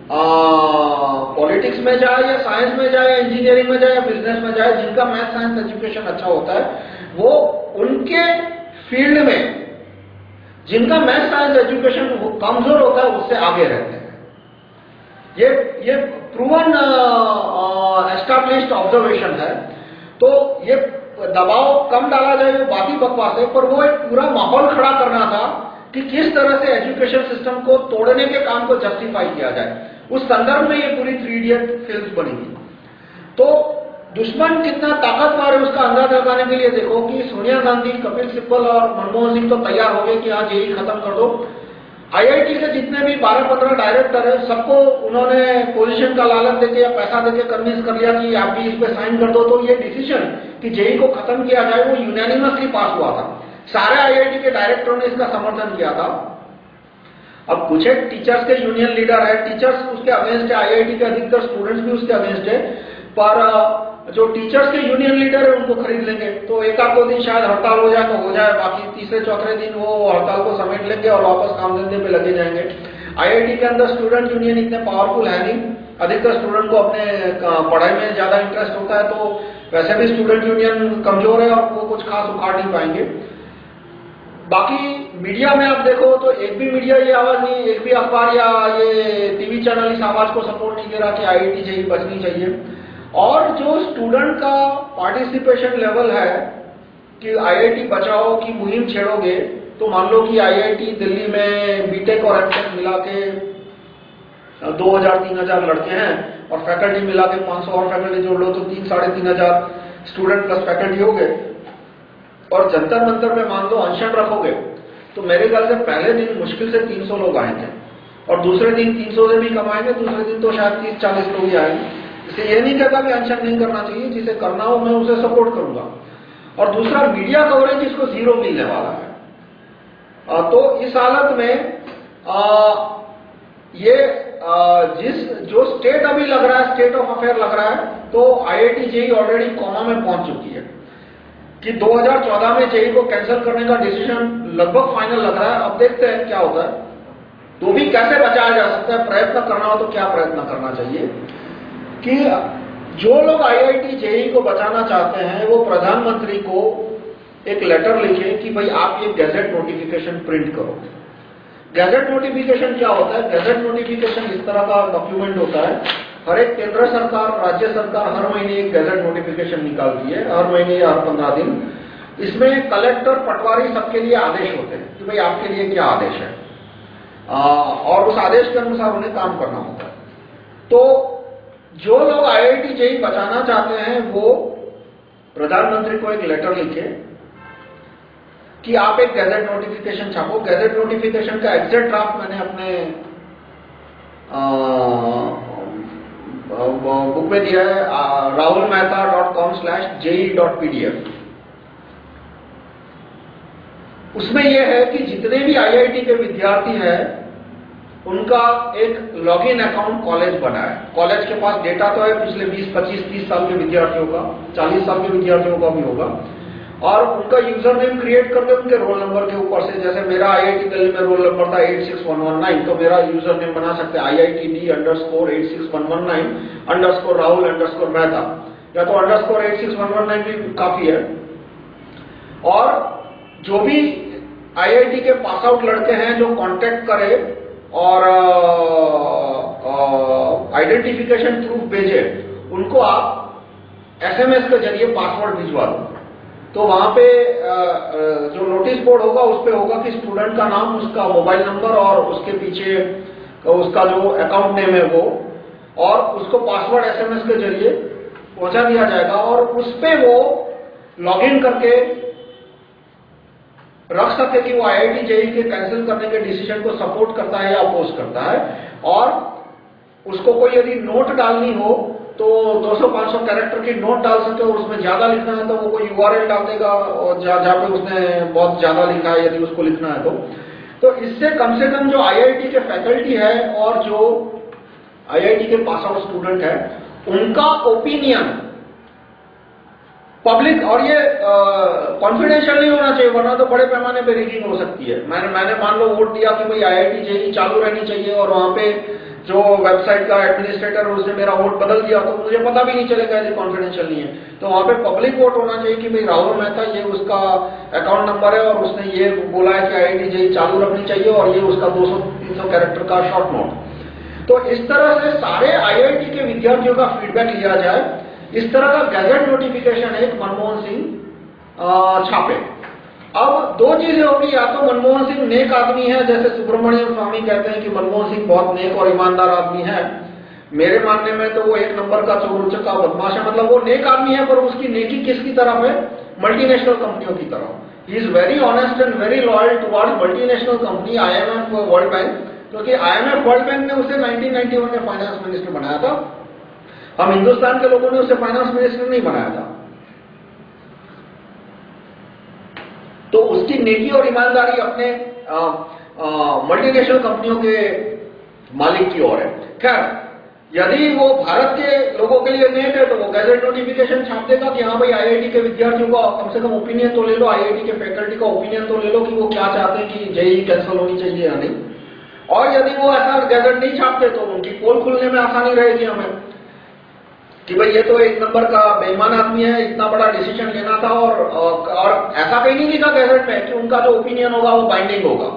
पॉलिटिक्स में जाए या साइंस में जाए इंजीनियरिंग में जाए या बिज़नेस में जाए, जिनका मैथ साइंस एजुकेशन अच्छा होता है, वो उनके फ़ील्ड में जिनका मैथ साइंस एजुकेशन कमज़ोर होता है, उससे आगे रहते हैं। ये ये प्रूवन एस्टैब्लिश्ड ऑब्जर्वेशन है। तो ये दबाव कम डाला जाए, वो बात ही बकवास है, पर वो एक पूरा माहौल खड़ा करना था कि किस तरह से एजुकेशन सिस्टम को तोड़ने के काम को जस्टिफाई किया जाए। उस संदर्भ में ये पूरी थ्री इडियट फ़िल्म बनेगी। तो दुश्मन कितना ताकतवर है उसका अंदाज़ा लगाने के लिए देखो कि सोनिया गांधी, कपिल सिब्बल और मनमोहन सिंह तो तैयार हो गए कि आज यही खत्म कर दो। आईआईटी के जितने भी 12-15 डायरेक्टर है, सबको उन्होंने पोजीशन का लालच देके या पैसा देके कन्विंस कर लिया कि आप भी इस पे साइन कर दो। तो ये डिसीज़न कि जेई को खत्म किया जाए, वो यूनानिमसली पास हुआ था। सारे आईआईटी के डायरेक्टरों ने इसका समर्थन किया था। अब कुछ एक टीचर्स के यूनियन लीडर है टीचर्स उसके अगेंस्ट है आईआईटी के अधिकतर स्टूडेंट्स भी उसके अगेंस्ट है। पर जो टीचर्स के यूनियन लीडर है, उनको खरीद लेंगे। तो एक आध दो दिन शायद हड़ताल हो जाए तो हो जाए, बाकी तीसरे, चौथे दिन वो हड़ताल को समेट लेंगे और वापस काम धंधे पे लगे जाएँगे। आईआईटी के अंदर स्टूडेंट यूनियन इतने पावरफुल है नहीं। अधिकतर स्टूडेंट को अपने पढ़ाई में ज़्यादा इंटरेस्ट होता है तो वैसे भी स्टूडेंट यूनियन कमज़ोर है और वो कुछ खास उखाड़ नहीं पाएँगे। बाकी मीडिया में आप देखो तो एक भी मीडिया ये आवाज़ नहीं, एक भी अखबार या ये टीवी चैनल इस आवाज़ को सपोर्ट नहीं दे रहा कि आईआईटी चाहिए, बचनी चाहिए। और जो स्टूडेंट का पार्टिसिपेशन लेवल है कि आईआईटी बचाओ, की मुहिम छेड़ोगे तो मान लो कि आईआईटी दिल्ली में बीटेक और एमटेक मिला के 2000-3000 लड़के हैं और फैकल्टी मिला के 500 और फैकल्टी जोड़ लो तो तीन, साढ़े तीन हज़ार स्टूडेंट प्लस फैकल्टी हो गए। और जंतर मंतर में मान लो अनशन रखोगे तो मेरे ख्याल से पहले दिन मुश्किल से 300 लोग आएँगे। और दूसरे दिन 300 से भी कमाएँगे दूसरे दिन तो शायद 30-40 लोग ही आएँगे। इसे ये नहीं कहता कि अनशन नहीं करना चाहिए जिसे करना हो मैं उसे सपोर्ट करूँगा। और दूसरा मीडिया कवरेज इसको ज़ीरो मिलने वाला है। तो इस हालत में आ, ये आ, जिस जो स्टेट अभी लग रहा है स्टेट ऑफ़ अफेयर लग रहा है तो आईआईटी जेई ऑलरेडी कॉमा में पहुँच चुकी है। कि 2014 में जेई को कैंसिल करने का डिसीज़न लगभग फाइनल लग रहा है। अब देखते हैं क्या होता है। तो भी कैसे बचाया जा सकता है, प्रयत्न करना हो तो क्या प्रयत्न करना चाहिए? कि जो लोग आईआईटी जेई को बचाना चाहते हैं, वो प्रधानमंत्री को एक लेटर लिखें कि भाई आप ये गैजेट नोटिफिकेशन प्रिंट करो। गैजेट नोटिफिकेशन क्या होता है? गैजेट नोटिफिकेशन इस तरह का डॉक्यूमेंट होता है हर एक केंद्र सरकार राज्य सरकार हर महीने एक गैजेट नोटिफिकेशन निकालती है हर महीने या हर पंद्रह दिन। इसमें कलेक्टर पटवारी सबके लिए आदेश होते हैं कि भाई आपके लिए क्या आदेश है। आ, और उस आदेश के अनुसार उन्हें काम करना होता है। तो जो लोग आईआईटी जेई बचाना चाहते हैं वो प्रधानमंत्री को एक लेटर लिखे कि आप एक गैजेट नोटिफिकेशन छापो। गैजेट नोटिफिकेशन का एग्जैक्ट ड्राफ्ट मैंने अपने बुक में दिया है Rahul Mehta dot com slash JE dot PDF उसमें यह है कि जितने भी आईआईटी के विद्यार्थी हैं उनका एक लॉगिन अकाउंट कॉलेज बना है। कॉलेज के पास डेटा तो है पिछले 20, 25, 30 साल के विद्यार्थियों का 40 साल के विद्यार्थियों का भी होगा। और उनका यूज़र नेम क्रिएट करके उनके रोल नंबर के ऊपर से। जैसे मेरा आईआईटी दिल्ली में रोल नंबर था 86119 तो मेरा यूज़र नेम बना सकते हैं IIT D underscore 86119 underscore Rahul underscore Mehta. या तो अंडरस्कोर 86119 भी काफ़ी है। और जो भी आईआईटी के पास आउट लड़के हैं जो कांटेक्ट करे और आइडेंटिफिकेशन प्रूफ भेजे, उनको आप एसएमएस के ज़रिए पासवर्ड भिजवा दो। तो वहाँ पे जो नोटिस बोर्ड होगा, उस पे होगा कि स्टूडेंट का नाम, उसका मोबाइल नंबर और उसके पीछे उसका जो अकाउंट नेम है वो, और उसको पासवर्ड एसएमएस के ज़रिए पहुँचा दिया जाएगा और उस पे वो लॉगिन करके रख सके कि वो आईआईटी जेई के कैंसिल करने के डिसीज़न को सपोर्ट करता है या अपोज करता है। और उसको कोई यदि नोट डालनी हो तो 200-500 कैरेक्टर की नोट डाल सके और उसमें ज़्यादा लिखना है तो वो कोई यूआरएल डाल देगा और जहाँ जहाँ पे उसने बहुत ज़्यादा लिखा है यदि उसको लिखना है तो। तो इससे कम से कम जो आईआईटी के फैकल्टी है और जो आईआईटी के पास आउट स्टूडेंट है, उनका ओपिनियन पब्लिक और ये कॉन्फिडेंशियल नहीं होना चाहिए, वरना तो बड़े पैमाने पे रीडिंग हो सकती है। मैंने मैंने मान लो वोट दिया कि भाई आईआईटी जेई चालू रहनी चाहिए और वहाँ पे जो वेबसाइट का एडमिनिस्ट्रेटर उसने मेरा वोट बदल दिया तो मुझे पता भी नहीं चलेगा, ये कॉन्फिडेंशियल नहीं है। तो वहाँ पे पब्लिक वोट होना चाहिए कि भाई राहुल मेहता, ये उसका अकाउंट नंबर है और उसने ये बोला है कि आईआईटी जेई चालू रखनी चाहिए और ये उसका 200-300 कैरेक्टर का शॉर्ट नोट तो इस तरह से सारे आईआईटी के विद्यार्थियों का फीडबैक लिया जाए। इस तरह का गैजेट नोटिफिकेशन एक मनमोहन सिंह छापे। अब दो चीज़ें होगी, या तो मनमोहन सिंह नेक आदमी है, जैसे सुब्रमण्यम स्वामी कहते हैं कि मनमोहन सिंह बहुत नेक और ईमानदार आदमी है। मेरे मानने में तो वो एक नंबर का चोरुचक का बदमाश है। मतलब वो नेक आदमी है, पर उसकी नेकी किसकी तरफ़ है? मल्टीनेशनल कंपनियों की तरफ़। He is very honest and very loyal towards multinational company IMF World Bank क्योंकि आईएमएफ वर्ल्ड बैंक ने उसे 1991 में फाइनेंस मिनिस्टर बनाया था। हम हिंदुस्तान के लोगों ने उसे फाइनेंस मिनिस्टर नहीं बनाया था। तो उसकी नेकी और ईमानदारी अपने मल्टीनेशनल कंपनियों के मालिक की ओर है। खैर, यदि वो भारत के लोगों के लिए नेट है तो वो गैजेट नोटिफिकेशन छाप देगा कि हाँ भाई आईआईटी के विद्यार्थियों का कम से कम ओपिनियन तो ले लो आईआईटी के फैकल्टी का ओपिनियन तो ले लो कि वो क्या चाहते हैं कि जेई कैंसिल होनी चाहिए या नहीं। और यदि वो ऐसा गैजेट नहीं छापते तो उनकी पोल खुलने में आसानी रहेगी हमें। कि भाई ये तो एक नंबर का बेईमान आदमी है, इतना बड़ा डिसीज़न लेना था और और ऐसा कहीं नहीं लिखा गैजेट में कि उनका जो ओपिनियन होगा वो बाइंडिंग होगा।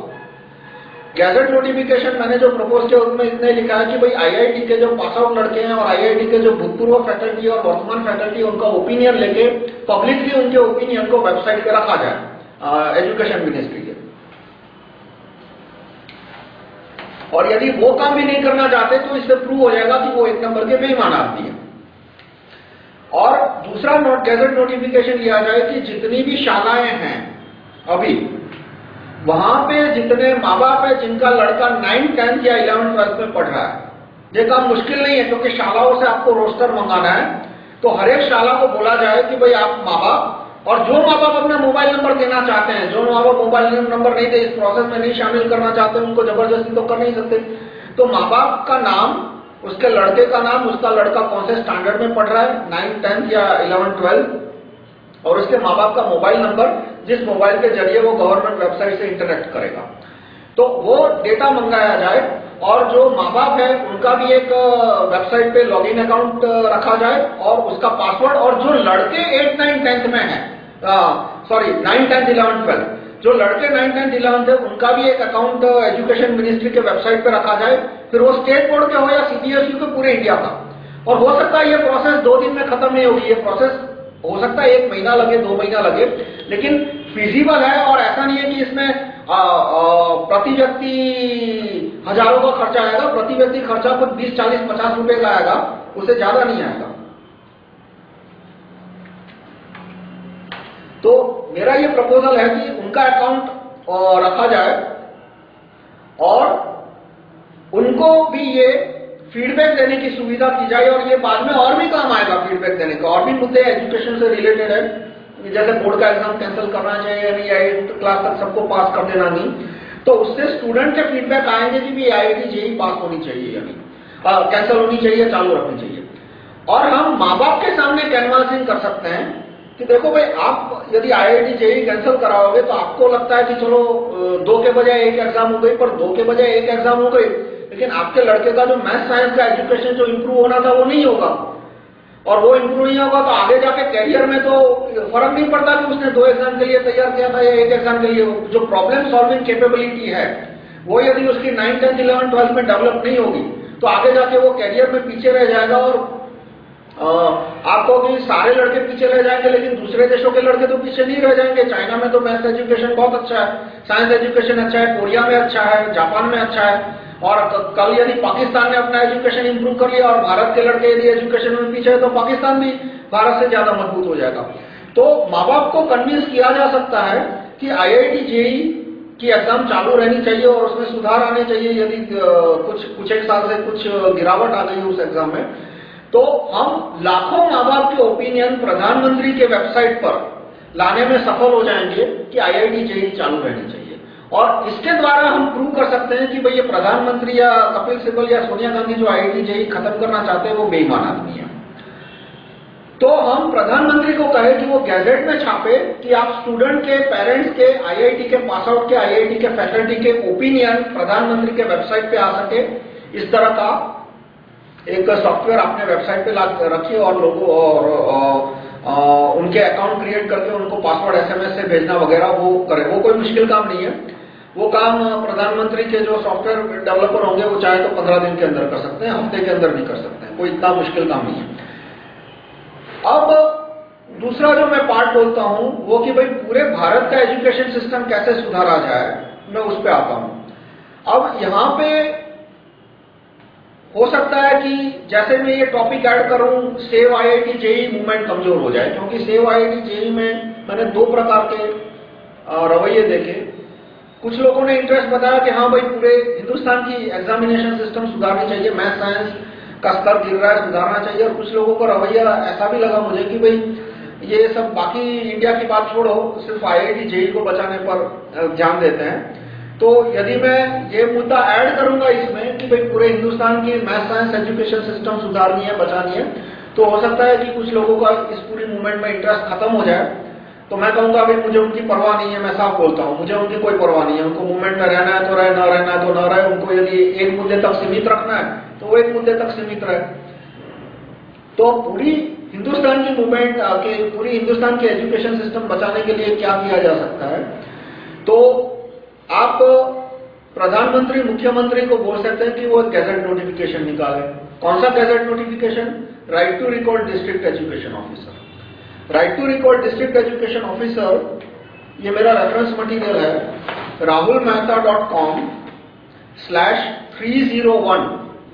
गैजेट नोटिफिकेशन मैंने जो प्रपोज किया उसमें इतने लिखा है कि भाई आईआईटी के जो पास आउट लड़के हैं और आईआईटी के जो भूतपूर्व फैकल्टी और वर्तमान फैकल्टी उनका ओपिनियन लेके पब्लिकली उनके ओपिनियन को वेबसाइट पे रखा जाए एजुकेशन मिनिस्ट्री के। और यदि वो काम भी नहीं करना चाहते तो इससे प्रूव हो जाएगा कि वो एक नंबर के बेईमान आदमी है। और दूसरा नोट गैजेट नोटिफिकेशन लिया जाए कि जितनी भी शालाएँ हैं, अभी, वहाँ पे जितने माँ बाप है, जिनका लड़का नाइन्थ टेंथ या इलेवन ट्वेल्थ में पढ़ रहा है, ये काम मुश्किल नहीं है क्योंकि शालाओं से आपको रोस्टर मंगाना है। तो हर एक शाला को बोला जाए कि भाई आप माँ बाप और जो माँ बाप अपना मोबाइल नंबर देना चाहते हैं, जो माँ बाप मोबाइल नंबर नहीं दे, इस प्रोसेस में नहीं शामिल करना चाहते, उनको ज़बरदस्ती तो कर नहीं सकते। तो माँ बाप का नाम उसके लड़के का नाम, उसका लड़का कौन से स्टैंडर्ड में पढ़ रहा है? नाइन्थ टेंथ या इलेवन ट्वेल्थ और उसके माँ बाप का मोबाइल नंबर जिस मोबाइल के ज़रिए वो गवर्नमेंट वेबसाइट से इंटरेक्ट करेगा। तो वो डेटा मंगाया जाए और जो माँ बाप है, उनका भी एक वेबसाइट पे लॉगिन अकाउंट रखा जाए और उसका पासवर्ड और जो लड़के एट नाइन टेंथ में है sorry nine tenth eleven twelfth जो लड़के नाइन टेंथ इलेवंथ है उनका भी एक अकाउंट एजुकेशन मिनिस्ट्री के वेबसाइट पर रखा जाए। फिर वो स्टेट बोर्ड के हो या सीबीएसई के, पूरे इंडिया का। और हो सकता है ये प्रोसेस दो दिन में खत्म नहीं होगी। ये प्रोसेस हो सकता है एक महीना लगे, दो महीना लगे। लेकिन फिजिबल है और ऐसा नहीं है कि इसमें प्रति व्यक्ति हज़ारों का खर्चा आएगा, प्रति व्यक्ति खर्चा कुछ बीस, चालीस, पचास रुपए का आएगा, उससे ज़्यादा नहीं आएगा। तो मेरा ये प्रपोजल है कि उनका अकाउंट रखा जाए और उनको भी ये फीडबैक देने की सुविधा की जाए और ये बाद में और भी काम आएगा फीडबैक देने का। और भी मुद्दे एजुकेशन से रिलेटेड है। जैसे बोर्ड का एग्ज़ाम कैंसिल करना चाहिए या नहीं एट क्लास तक सबको पास कर देना नहीं। तो उससे स्टूडेंट के फीडबैक आएँगे कि भी आईआईटी जेई पास होनी चाहिए या कैंसिल होनी चाहिए, चालू रखनी चाहिए। और हम माँ बाप के सामने कैनवासिंग कर सकते हैं। कि देखो भाई, आप यदि आईआईटी जेई कैंसिल कराओगे तो आपको लगता है कि चलो दो के बजाय एक एग्ज़ाम हो गई, पर दो के बजाय एक एग्ज़ाम हो गई। लेकिन आपके लड़के का जो मैथ साइंस का एजुकेशन जो इम्प्रूव होना था, वो नहीं होगा। और वो इम्प्रूव नहीं होगा तो आगे जाके कैरियर में तो फ़र्क नहीं पड़ता कि उसने दो एग्ज़ाम के लिए तैयार किया था या एक एग्ज़ाम के लिए। जो प्रॉब्लम सॉल्विंग कैपेबिलिटी है, वो यदि उसकी नाइन टेंथ इलेवन ट्वेल्थ में डेवलप नहीं होगी तो आगे जाके वो कैरियर में पीछे रह जाएगा और आप कहोगे सारे लड़के पीछे रह जाएँगे, लेकिन दूसरे देशों के लड़के तो पीछे नहीं रह जाएँगे। चाइना में तो मैथ एजुकेशन बहुत अच्छा है साइंस एजुकेशन अच्छा है, कोरिया में अच्छा है, जापान में अच्छा है। और कल यदि पाकिस्तान ने अपना एजुकेशन इंप्रूव कर लिया, और भारत के लड़के यदि एजुकेशन में पीछे है तो पाकिस्तान भी भारत से ज़्यादा मज़बूत हो जाएगा। तो माँ बाप को कन्विंस किया जा सकता है कि आईआईटी जेई की एग्ज़ाम चालू रहनी चाहिए और उसमें सुधार आने चाहिए, यदि कुछ कुछ एक साल से कुछ गिरावट आ गई उस एग्ज़ाम में। तो हम लाखों माँ बाप के ओपिनियन प्रधानमंत्री के वेबसाइट पर लाने में सफल हो जाएँगे कि आईआईटी जेई चालू रहनी चाहिए। और इसके द्वारा हम प्रूव कर सकते हैं कि भाई ये प्रधानमंत्री या कपिल सिब्बल या सोनिया गांधी जो आईआईटी जेई खत्म करना चाहते हैं, वो बेईमान आदमी है। तो हम प्रधानमंत्री को कहे कि वो गैजेट में छापे कि आप स्टूडेंट के पेरेंट्स के आईआईटी के पास आउट के आईआईटी के फैकल्टी के ओपिनियन प्रधानमंत्री के वेबसाइट पे आ सके। इस तरह का एक सॉफ्टवेयर आपने वेबसाइट पे रखिए और लोगों और, और आ, उनके अकाउंट क्रिएट करके उनको पासवर्ड एसएमएस से भेजना वगैरह वो करें। वो कोई मुश्किल काम नहीं है। वो काम प्रधानमंत्री के जो सॉफ्टवेयर डेवलपर होंगे वो चाहे तो पंद्रह दिन के अंदर कर सकते हैं हफ़्ते के अंदर भी कर सकते हैं। कोई इतना मुश्किल काम नहीं है। अब दूसरा जो मैं पार्ट बोलता हूँ वो कि भाई पूरे भारत का एजुकेशन सिस्टम कैसे सुधारा जाए मैं उस पर आता हूँ। अब यहाँ पे हो सकता है कि जैसे मैं ये टॉपिक ऐड करूँ सेव आईआईटी जेई मूवमेंट कमज़ोर हो जाए, क्योंकि सेव आईआईटी जेई में मैंने दो प्रकार के रवैये देखे। कुछ लोगों ने इंटरेस्ट बताया कि हाँ भाई, पूरे हिंदुस्तान की एग्जामिनेशन सिस्टम सुधारनी चाहिए मैथ साइंस का स्तर गिर रहा है, सुधारना चाहिए, और कुछ लोगों का रवैया ऐसा भी लगा मुझे कि भाई, ये सब बाकी इंडिया की बात छोड़ो, सिर्फ़ आईआईटी जेई को बचाने पर ध्यान देते हैं। तो यदि मैं ये मुद्दा ऐड करूँगा इसमें कि भाई पूरे हिंदुस्तान की मैथ साइंस एजुकेशन सिस्टम सुधारनी है, बचानी है तो हो सकता है कि कुछ लोगों का इस पूरी मूवमेंट में इंटरेस्ट खत्म हो जाए। तो मैं कहूँगा, भाई मुझे उनकी परवाह नहीं है, मैं साफ़ बोलता हूँ, मुझे उनकी कोई परवाह नहीं है। उनको मूवमेंट में रहना है तो रहे, ना रहना है तो ना रहे। उनको यदि एक मुद्दे तक सीमित रखना है तो वो एक मुद्दे तक सीमित रहे। तो पूरी हिंदुस्तान की मूवमेंट के, पूरी हिंदुस्तान की एजुकेशन सिस्टम बचाने के लिए क्या किया जा सकता है? तो आप प्रधानमंत्री, मुख्यमंत्री को बोल सकते हैं कि वो गैजेट नोटिफिकेशन निकाले। कौन सा gazette notification? Right to record district education officer right to record district education officer ये मेरा रेफरेंस मटेरियल है Rahul Mehta dot com slash free zero one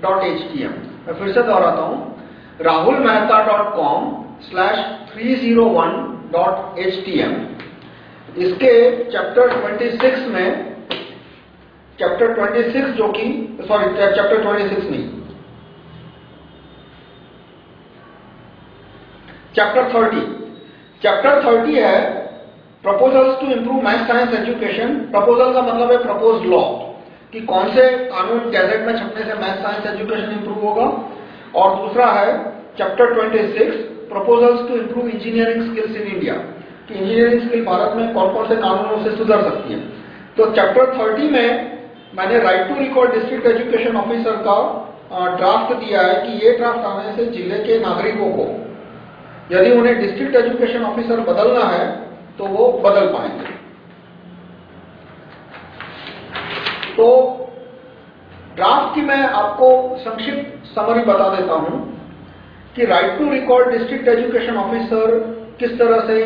dot H T M मैं फिर से दोहराता हूँ। एच टी एम इसके chapter 26 में चैप्टर 26 जो कि सॉरी चैप्टर 26 नहीं। चैप्टर 30 चैप्टर 30 है proposals to improve math science education proposal का मतलब है प्रपोज लॉ कि कौन से कानून गैजेट में छपने से मैथ साइंस एजुकेशन इंप्रूव होगा। और दूसरा है chapter 26 proposals to improve engineering skills in India कि इंजीनियरिंग स्किल भारत में कौन कौन से कानूनों से सुधर सकती है। तो चैप्टर 30 में मैंने right to record district education officer का ड्राफ्ट दिया है कि ये ड्राफ्ट आने से ज़िले के नागरिकों को, यदि उन्हें डिस्ट्रिक्ट एजुकेशन ऑफिसर बदलना है तो वो बदल पाएँगे। तो ड्राफ्ट की मैं आपको संक्षिप्त समरी बता देता हूँ कि right to record district education officer किस तरह से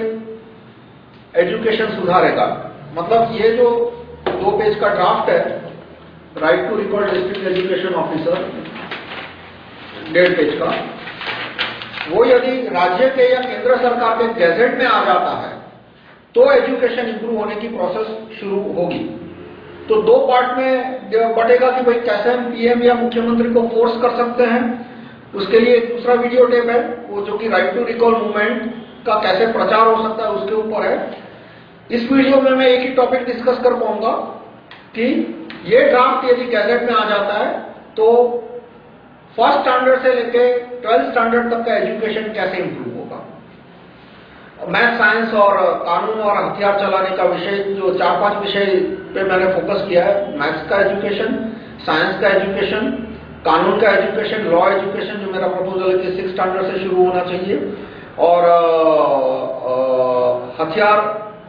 एजुकेशन सुधारेगा। मतलब ये जो दो पेज का ड्राफ्ट है right to record district education officer डेढ़ पेज का, वो यदि राज्य के या केंद्र सरकार के गैजेट में आ जाता है तो एजुकेशन इंप्रूव होने की प्रोसेस शुरू होगी। तो दो पार्ट में बटेगा कि भाई कैसे हम पीएम या मुख्यमंत्री को फोर्स कर सकते हैं। उसके लिए एक दूसरा वीडियो टेप है, वो जो कि राइट टू रिकॉल मूवमेंट का कैसे प्रचार हो सकता है उसके ऊपर है। इस वीडियो में मैं एक ही टॉपिक डिस्कस कर पाऊँगा कि ये ड्राफ्ट यदि गैजेट में आ जाता है तो फ़र्स्ट स्टैंडर्ड से लेके ट्वेल्थ स्टैंडर्ड तक का एजुकेशन कैसे इंप्रूव होगा? मैथ साइंस और कानून और हथियार चलाने का विषय, जो चार पाँच विषय पे मैंने फोकस किया है मैथ्स का एजुकेशन साइंस का एजुकेशन कानून का एजुकेशन लॉ एजुकेशन जो मेरा प्रपोजल है कि सिक्स स्टैंडर्ड से शुरू होना चाहिए। और हथियार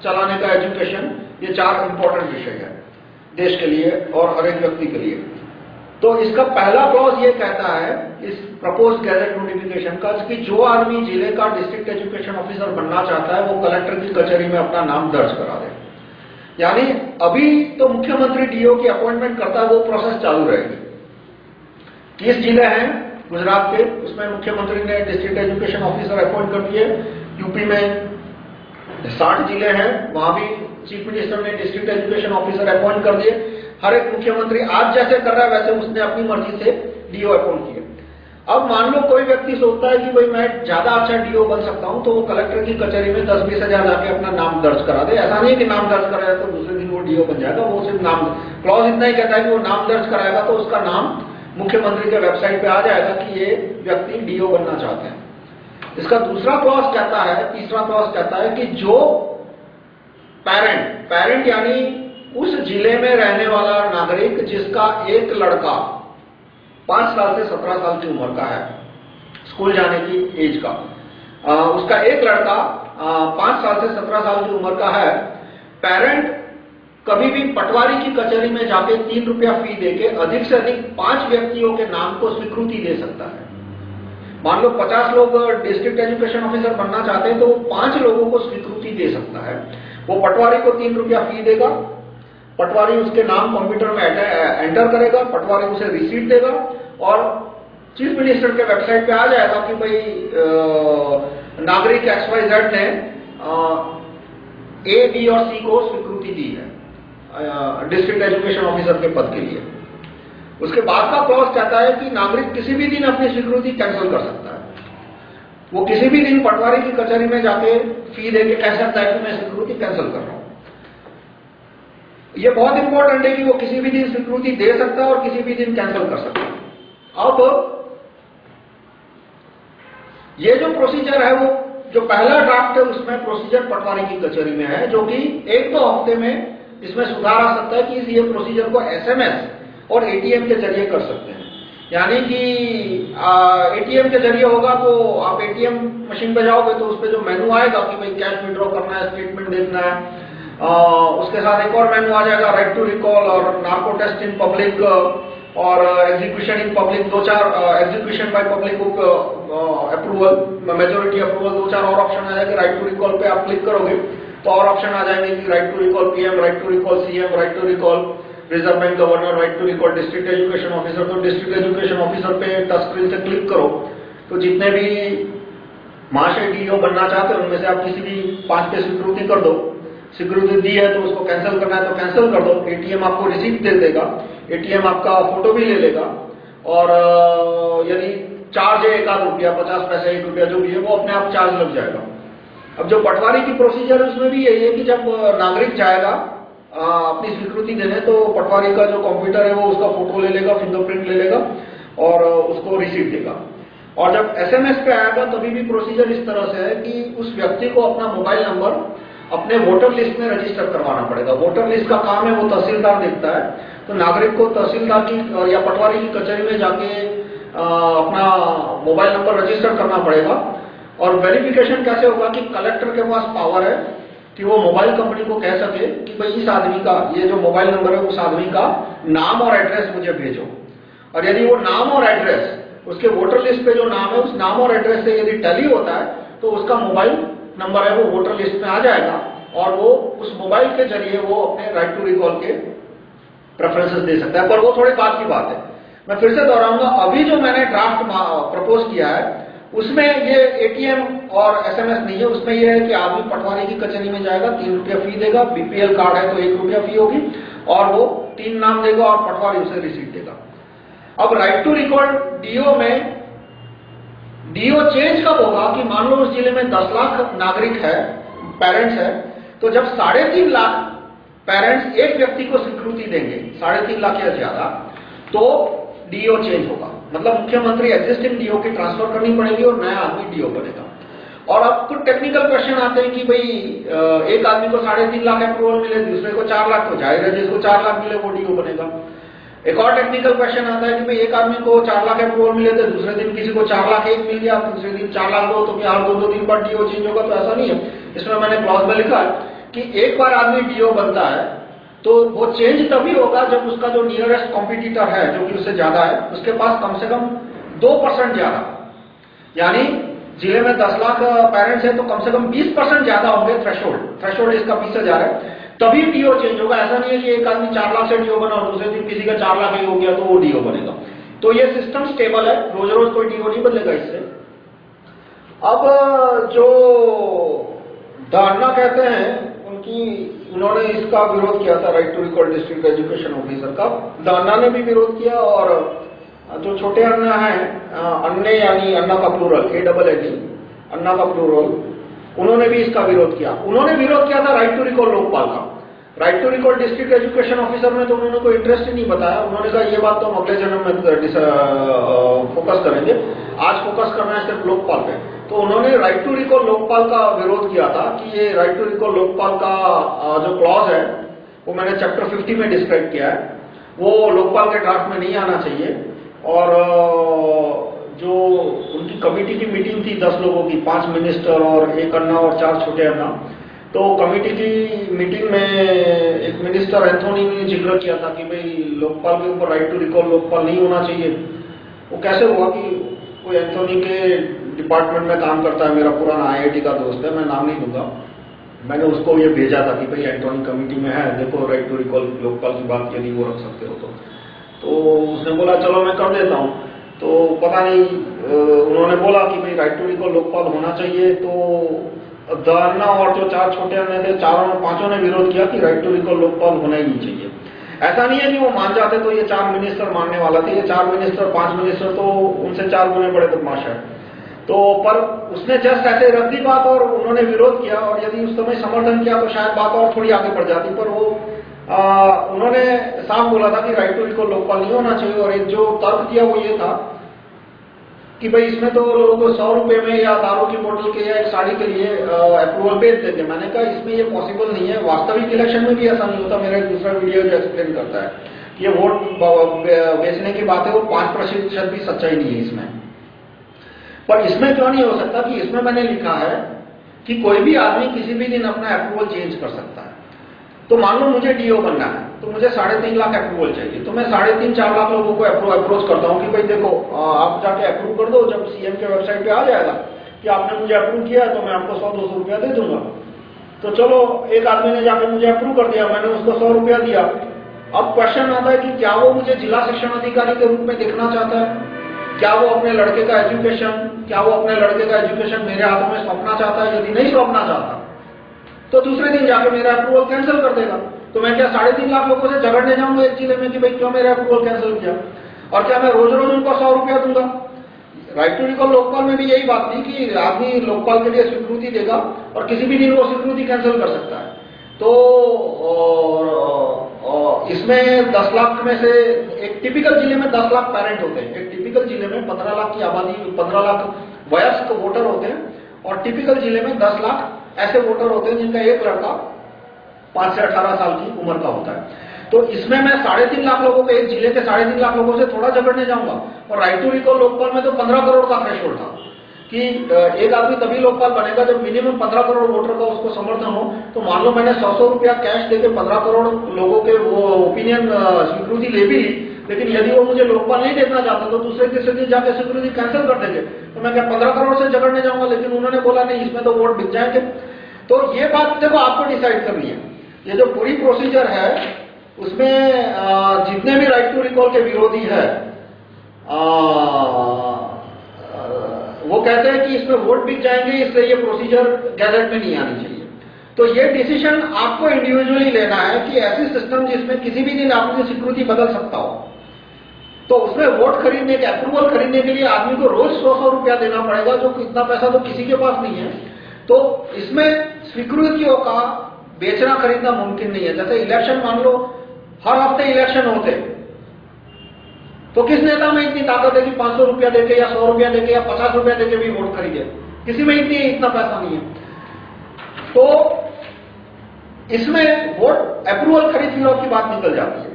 चलाने का एजुकेशन ये चार इंपॉर्टेंट विषय है, देश के लिए और हर एक व्यक्ति के लिए। तो इसका पहला क्लॉज ये कहता है, इस प्रपोज गैजेट नोटिफिकेशन का, कि जो आदमी ज़िले का डिस्ट्रिक्ट एजुकेशन ऑफिसर बनना चाहता है, वो कलेक्टर की कचहरी में अपना नाम दर्ज करा दे। यानी, अभी तो मुख्यमंत्री डीओ की अपॉइंटमेंट करता है, वो प्रोसेस चालू रहेगी। तीस ज़िले हैं? गुजरात के, उसमें मुख्यमंत्री ने डिस्ट्रिक्ट एजुकेशन ऑफिसर अपॉइंट कर दिए। यूपी में साठ ज़िले हैं, वहाँ भी चीफ मिनिस्टर ने डिस्ट्रिक्ट एजुकेशन ऑफिसर अपॉइंट कर दिए। हर एक मुख्यमंत्री आज जैसे कर रहा है, वैसे उसने अपनी मर्ज़ी से डीओ अपॉइंट किए। अब मान लो कोई व्यक्ति सोचता है कि भाई मैं ज़्यादा अच्छा डीओ बन सकता हूँ तो वो कलेक्टर की कचहरी में दस बीस हज़ार जाके अपना नाम दर्ज करा दे। ऐसा नहीं कि नाम दर्ज कराया तो दूसरे दिन वो डीओ बन जाएगा, वो सिर्फ़ नाम क्लॉज इतना ही कहता है कि वो नाम दर्ज कराएगा तो उसका नाम मुख्यमंत्री के वेबसाइट पे आ जाएगा कि ये व्यक्ति डीओ बनना चाहते हैं। इसका दूसरा क्लॉज कहता है तीसरा क्लॉज कहता है कि जो पेरेंट पेरेंट यानी उस ज़िले में रहने वाला नागरिक जिसका एक लड़का पाँच साल से सत्रह साल की उम्र का है स्कूल जाने की एज का आ, उसका एक लड़का पाँच साल से सत्रह साल की उम्र का है पेरेंट कभी भी पटवारी की कचहरी में जाके तीन रुपया फ़ी देके अधिक से अधिक पाँच व्यक्तियों के नाम को स्वीकृति दे सकता है। मान लो पचास लोग डिस्ट्रिक्ट एजुकेशन ऑफिसर बनना चाहते हैं तो वो पाँच लोगों को स्वीकृति दे सकता है। वो पटवारी को तीन रुपया फ़ी देगा, पटवारी उसके नाम कंप्यूटर में एंटर करेगा, पटवारी उसे रिसीट देगा और चीफ मिनिस्टर के वेबसाइट पे आ जाएगा कि भाई नागरिक एक्स वाई जेड ने ए बी और सी को स्वीकृति दी है। डिस्ट्रिक्ट एजुकेशन ऑफिसर के पद के लिए। उसके बाद का क्लॉज कहता है कि नागरिक किसी भी दिन अपनी स्वीकृति कैंसिल कर सकता है। वो किसी भी दिन पटवारी की कचहरी में जाके फ़ी देके कह सकता है कि मैं स्वीकृति कैंसिल कर रहा हूँ। ये बहुत इंपॉर्टेंट है कि वो किसी भी दिन स्वीकृति दे सकता है और किसी भी दिन कैंसिल कर सकता है। अब ये जो प्रोसीजर है वो, जो पहला ड्राफ्ट है उसमें प्रोसीजर पटवारी की कचहरी में है, जो कि एक दो हफ़्ते में इसमें सुधार आ सकता है कि ये प्रोसीजर को एसएमएस और एटीएम के ज़रिए कर सकते हैं। यानी कि एटीएम के ज़रिए होगा तो आप एटीएम मशीन पे जाओगे तो उस पर जो मेनू आएगा कि भाई कैश विड्रॉ करना है स्टेटमेंट देखना है आ, उसके साथ एक और मेनू आ जाएगा राइट टू रिकॉल और नार्को टेस्ट इन पब्लिक और एग्जीक्यूशन इन पब्लिक दो चार execution by public book approval majority approval दो चार और ऑप्शन आ जाएगा राइट टू रिकॉल पे आप क्लिक करोगे। तो और ऑप्शन आ जाएँगे कि right to recall PM right to recall CM right to recall Reserve Bank governor right to recall district education officer तो डिस्ट्रिक्ट एजुकेशन ऑफिसर पे टच स्क्रीन से क्लिक करो। तो जितने भी महाशय डीओ बनना चाहते हैं, उनमें से आप किसी भी पाँच पे स्वीकृति कर दो। स्वीकृति दी है तो उसको कैंसिल करना है तो कैंसिल कर दो। एटीएम आपको रिसीट दे देगा। एटीएम आपका फ़ोटो भी ले लेगा। और यदि चार्ज है एक आध रुपया, पचास पैसे एक रुपया जो भी है, वो अपने आप चार्ज लग जाएगा। अब जो पटवारी की प्रोसीजर है, उसमें भी यही है कि जब नागरिक जाएगा अपनी स्वीकृति देने तो पटवारी का जो कंप्यूटर है, वो उसका फ़ोटो ले लेगा फिंगरप्रिंट ले लेगा और उसको रिसीव देगा। और जब एसएमएस पे आएगा, तभी भी प्रोसीजर इस तरह से है कि उस व्यक्ति को अपना मोबाइल नंबर अपने वोटर लिस्ट में रजिस्टर करवाना पड़ेगा। वोटर लिस्ट का काम है, वो तहसीलदार देखता है। तो नागरिक को तहसीलदार की या पटवारी की कचहरी में जाके अपना मोबाइल नंबर रजिस्टर करना पड़ेगा। और वेरिफिकेशन कैसे होगा कि कलेक्टर के पास पावर है कि वो मोबाइल कंपनी को कह सके कि भाई इस आदमी का, ये जो मोबाइल नंबर है, उस आदमी का नाम और एड्रेस मुझे भेजो। और यदि वो नाम और एड्रेस उसके वोटर लिस्ट पे जो नाम है, उस नाम और एड्रेस से यदि टैली होता है तो उसका मोबाइल नंबर है, वो वोटर लिस्ट में आ जाएगा। और वो उस मोबाइल के ज़रिए वो अपने राइट टू रिकॉल के प्रेफरेंसेस दे सकता है। पर वो थोड़े बाद की बात है। मैं फिर से दोहराऊँगा, अभी जो मैंने ड्राफ्ट प्रपोज किया है उसमें ये एटीएम और एसएमएस नहीं है, उसमें ये है कि आदमी पटवारी की कचहरी में जाएगा, तीन रुपया फ़ी देगा बीपीएल कार्ड है तो एक रुपया फ़ी होगी, और वो तीन नाम देगा और पटवारी उसे रिसीट देगा। अब राइट टू रिकॉर्ड डीओ में डीओ चेंज कब होगा कि मान लो उस ज़िले में दस लाख नागरिक है पेरेंट्स है तो जब साढ़े तीन लाख पेरेंट्स एक व्यक्ति को स्वीकृति देंगे, साढ़े तीन लाख या ज़्यादा तो डीओ चेंज होगा। मतलब मुख्यमंत्री एग्जिस्टिंग डीओ की ट्रांसफ़र करनी पड़ेगी और नया आदमी डीओ बनेगा। और अब कुछ टेक्निकल क्वेश्चन आते हैं कि भाई एक आदमी को साढ़े तीन लाख अप्रूवल मिले, दूसरे को चार लाख तो ज़ाहिर है जिसको चार लाख मिले वो डीओ बनेगा। एक और टेक्निकल क्वेश्चन आता है कि भाई, एक आदमी को चार लाख अप्रूवल मिले थे दूसरे दिन किसी को चार लाख एक मिल गया दूसरे दिन चार लाख दो तो हर दो दो दिन बाद डीओ चेंज होगा तो ऐसा नहीं है। इसमें मैंने क्लॉज में लिखा कि एक बार आदमी डीओ बनता है तो वो चेंज तभी होगा जब उसका जो नियरेस्ट कॉम्पिटिटर है, जो कि उससे ज़्यादा है, उसके पास कम से कम दो परसेंट ज़्यादा। यानी ज़िले में दस लाख पेरेंट्स है तो कम से कम बीस परसेंट ज़्यादा होंगे थ्रेशोल्ड थ्रेशोल्ड इसका बीस हज़ार है। तभी डीओ चेंज होगा। ऐसा नहीं है कि एक आदमी चार लाख से डीओ बना और दूसरे दिन किसी का चार लाख ही हो गया तो वो डीओ बनेगा। तो ये सिस्टम स्टेबल है। रोज रोज कोई डीओ नहीं बदलेगा इससे। अब जो धारणा कहते हैं, उनकी उन्होंने इसका विरोध किया था right to record district education officer का। दाना ने भी विरोध किया और जो छोटे अन्ना है अन्य यानी अन्ना का plural A double N Anna का प्लूरल उन्होंने भी इसका विरोध किया। उन्होंने विरोध किया था राइट टू रिकॉल लोकपाल का। Right to recall district education officer में तो उन्होंने कोई इंटरेस्ट ही नहीं बताया। उन्होंने कहा, ये बात तो हम अगले जन्म में फोकस करेंगे। आज फोकस करना है सिर्फ़ लोकपाल पे। तो उन्होंने राइट टू रिकॉल लोकपाल का विरोध किया था कि ये राइट टू रिकॉल लोकपाल का जो क्लॉज है, वो मैंने चैप्टर 50 में डिस्क्राइब किया है। वो लोकपाल के ड्राफ्ट में नहीं आना चाहिए। और जो उनकी कमेटी की मीटिंग थी दस लोगों की, पाँच मिनिस्टर और एक अन्ना और चार छोटे अन्ना तो कमेटी की मीटिंग में एक मिनिस्टर एंथोनी ने ज़िक्र किया था कि भाई लोकपाल के ऊपर राइट टू रिकॉल लोकपाल नहीं होना चाहिए। वो कैसे हुआ कि कोई एंथोनी के डिपार्टमेंट में काम करता है, मेरा पुराना आईआईटी का दोस्त है, मैं नाम नहीं दूँगा। मैंने उसको ये भेजा था कि भाई एंटोनी कमेटी में है, देखो राइट टू रिकॉल लोकपाल की बात यदि वो रख सकते हो तो। तो उसने बोला, चलो मैं कर देता हूँ। तो पता नहीं उन्होंने बोला कि भाई राइट टू रिकॉल लोकपाल होना चाहिए तो दरना और जो चार छोटे अन्य थे, चारों पाँचों ने विरोध किया कि राइट टू रिकॉल लोकपाल होना ही चाहिए। ऐसा नहीं है कि वो मान जाते तो ये चार मिनिस्टर मानने वाला थे, ये चार मिनिस्टर पाँच मिनिस्टर तो उनसे चार गुने बड़े बदमाश है। तो पर उसने जस्ट ऐसे रख दी बात और उन्होंने विरोध किया और यदि उस समय समर्थन किया तो शायद बात और थोड़ी आगे बढ़ जाती। पर वो आ, उन्होंने साफ़ बोला था कि राइट टू रिकॉल लोकपाल नहीं होना चाहिए और एक जो तर्क दिया वो ये था कि भाई इसमें तो लोगों को सौ रुपए में या दारू की बोतल के या एक साड़ी के लिए अप्रूवल भेज देते मैंने कहा इसमें ये पॉसिबल नहीं है। वास्तविक इलेक्शन में भी ऐसा नहीं होता। मेरा दूसरा वीडियो जो एक्सप्लेन करता है ये वोट बेचने की बात है वो पाँच प्रतिशत भी सच्चाई नहीं है इसमें। पर इसमें क्यों नहीं हो सकता कि इसमें मैंने लिखा है कि कोई भी आदमी किसी भी दिन अपना अप्रूवल चेंज कर सकता है। तो मान लो मुझे डीओ बनना है तो मुझे साढ़े तीन लाख अप्रूवल चाहिए। तो मैं साढ़े तीन, चार लाख लोगों को अप्रोच करता हूँ कि भाई देखो आप जाके अप्रूव कर दो, जब सीएम के वेबसाइट पे आ जाएगा कि आपने मुझे अप्रूव किया तो मैं आपको सौ, दो सौ रुपया दे दूँगा। तो चलो, एक आदमी ने जाके मुझे अप्रूव कर दिया, मैंने उसको सौ रुपया दिया। अब क्वेश्चन आता है कि क्या वो मुझे जिला शिक्षण अधिकारी के रूप में देखना चाहता है? क्या वो अपने लड़के का एजुकेशन क्या वो अपने लड़के का एजुकेशन मेरे हाथों में सौंपना चाहता है? यदि नहीं सौंपना चाहता तो दूसरे दिन जाके मेरा अप्रूवल कैंसिल कर देगा। तो मैं क्या साढ़े तीन लाख लोगों से झगड़ने जाऊँगा एक ज़िले में कि भाई क्यों मेरा अप्रूवल कैंसिल किया? और क्या मैं रोज रोज उनको सौ रुपया दूँगा? राइट टू रिकॉल लोकपाल में भी यही बात थी कि आदमी लोकपाल के लिए स्वीकृति देगा और किसी भी दिन वो स्वीकृति कैंसिल कर सकता है। तो और, और इसमें दस लाख में से एक टिपिकल ज़िले में दस लाख पेरेंट होते हैं। एक टिपिकल ज़िले में पंद्रह लाख की आबादी पंद्रह लाख वयस्क वोटर होते हैं और टिपिकल ज़िले में दस लाख ऐसे वोटर होते हैं जिनका एक लड़का पाँच से अठारह साल की उम्र का होता है। तो इसमें मैं साढ़े तीन लाख लोगों के एक ज़िले के साढ़े तीन लाख लोगों से थोड़ा झगड़ने जाऊँगा। और राइट टू रिकॉल लोकपाल में तो पंद्रह करोड़ का थ्रेशोल्ड था। कि एक आदमी तभी लोकपाल बनेगा जब मिनिमम पंद्रह करोड़ वोटर का उसको समर्थन हो। तो मान लो मैंने सौ सौ रुपया कैश देकर पंद्रह करोड़ लोगों के वो ओपिनियन स्वीकृति ले भी ली, लेकिन यदि वो मुझे लोकपाल नहीं देखना चाहता तो दूसरे तीसरे दिन जाकर स्वीकृति कैंसिल कर देंगे। तो मैं क्या पंद्रह करोड़ से झगड़ने जाऊँगा? लेकिन उन्होंने बोला, नहीं, इसमें तो वोट बिक जाएँगे। तो ये बात देखो, आपको डिसाइड करनी है। ये जो पूरी प्रोसीजर है, उसमें जितने भी राइट टू रिकॉल के विरोधी है वो कहते हैं कि इसमें वोट बिक जाएँगे, इसलिए ये प्रोसीजर गैजेट में नहीं आनी चाहिए। तो ये डिसीज़न आपको इंडिविजुअली लेना है कि ऐसी सिस्टम जिसमें किसी भी दिन आपकी स्वीकृति बदल सकता हो। तो उसमें वोट खरीदने के अप्रूवल खरीदने के लिए आदमी को रोज सौ सौ रुपया देना पड़ेगा, जो इतना पैसा तो किसी के पास नहीं है। तो इसमें स्वीकृतियों का बेचना खरीदना मुमकिन नहीं है। जैसे इलेक्शन मान लो, हर हफ़्ते इलेक्शन होते। तो किस नेता में इतनी ताकत है कि पाँच सौ रुपया देके या सौ रुपया देके या पचास रुपया देके भी वोट खरीदे? किसी में इतनी इतना पैसा नहीं है। तो इसमें वोट अप्रूवल खरीद फिरोग की बात निकल जाती है।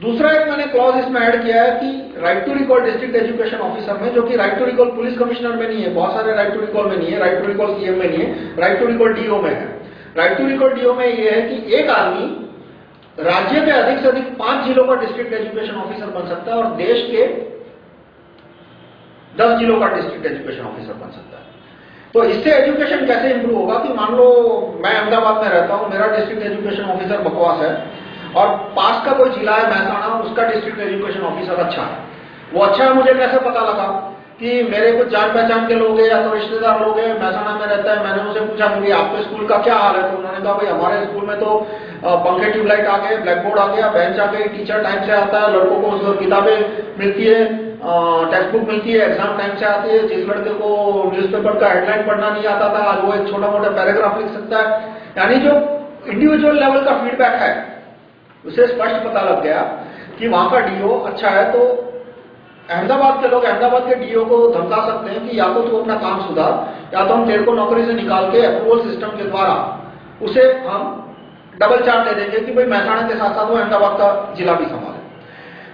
दूसरा एक मैंने क्लॉज इसमें ऐड किया है कि right to recall district education officer में, जो कि right to recall police commissioner में नहीं है, बहुत सारे राइट टू रिकॉल में नहीं है राइट टू रिकॉल सीएम में नहीं है राइट टू रिकॉल डीओ में है। राइट टू रिकॉल डीओ में यह है कि एक आदमी राज्य के अधिक से अधिक पाँच जिलों का डिस्ट्रिक्ट एजुकेशन ऑफिसर बन सकता है और देश के दस जिलों का डिस्ट्रिक्ट एजुकेशन ऑफिसर बन सकता है। तो इससे एजुकेशन कैसे इंप्रूव होगा कि मान लो मैं अहमदाबाद में रहता हूँ, मेरा डिस्ट्रिक्ट एजुकेशन ऑफिसर बकवास है और पास का कोई जिला है महसाणा उसका डिस्ट्रिक्ट एजुकेशन ऑफिसर अच्छा है। वो अच्छा है मुझे कैसे पता लगा कि मेरे कुछ जान पहचान के लोग हैं या तो रिश्तेदार लोग हैं महसाणा में रहता है, मैंने उनसे पूछा कि आपके स्कूल का क्या हाल है? तो उन्होंने कहा, भाई, हमारे स्कूल में तो पंखे ट्यूबलाइट आ गए ब्लैक बोर्ड आ गया बेंच आ गई टीचर टाइम से आता है, लड़कों को किताबें मिलती है टेक्स्ट बुक मिलती है, एग्ज़ाम टाइम से आती है, जिस लड़के को न्यूज़पेपर का हेडलाइन पढ़ना नहीं आता था, आज वो एक छोटा मोटा पैराग्राफ लिख सकता है। यानी जो इंडिविजुअल लेवल का फीडबैक है, उसे स्पष्ट पता लग गया कि वहाँ का डीओ अच्छा है तो अहमदाबाद के लोग, अहमदाबाद के डीओ को धमका सकते हैं कि या तो तू अपना काम सुधार, या तो हम तेरे को नौकरी से निकाल के अप्रूवल सिस्टम के द्वारा उसे हम डबल चार्ज दे देंगे कि भाई महसाणा के साथ साथ वो अहमदाबाद का जिला भी संभाले।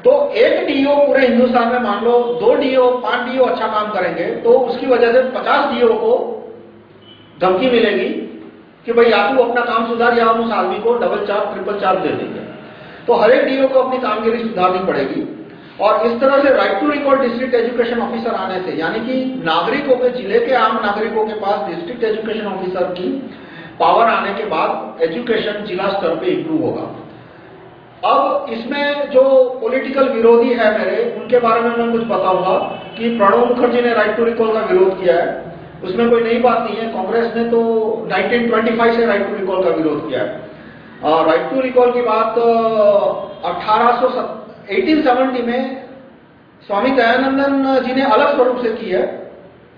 तो एक डीओ पूरे हिंदुस्तान में मान लो, दो डीओ पाँच डीओ अच्छा काम करेंगे तो उसकी वजह से पचास डीओ को धमकी मिलेगी कि भाई या तू अपना काम सुधार या उस आदमी को डबल चार्ज ट्रिपल चार्ज दे देंगे। तो हर एक डीओ को अपनी कामगिरी सुधारनी पड़ेगी। और इस तरह से right to record district education officer आने से, यानी कि नागरिकों के, ज़िले के आम नागरिकों के पास डिस्ट्रिक्ट एजुकेशन ऑफिसर की पावर आने के बाद एजुकेशन जिला स्तर पे इंप्रूव होगा। अब इसमें जो पॉलिटिकल विरोधी है मेरे, उनके बारे में मैं कुछ बताऊँगा कि प्रणब मुखर्जी ने राइट टू रिकॉल का विरोध किया है। उसमें कोई नई बात नहीं है, कांग्रेस ने तो 1925 से राइट टू रिकॉल का विरोध किया है। राइट टू रिकॉल की बात अठारह 1870 में स्वामी दयानंदन जी ने अलग स्वरूप से की है।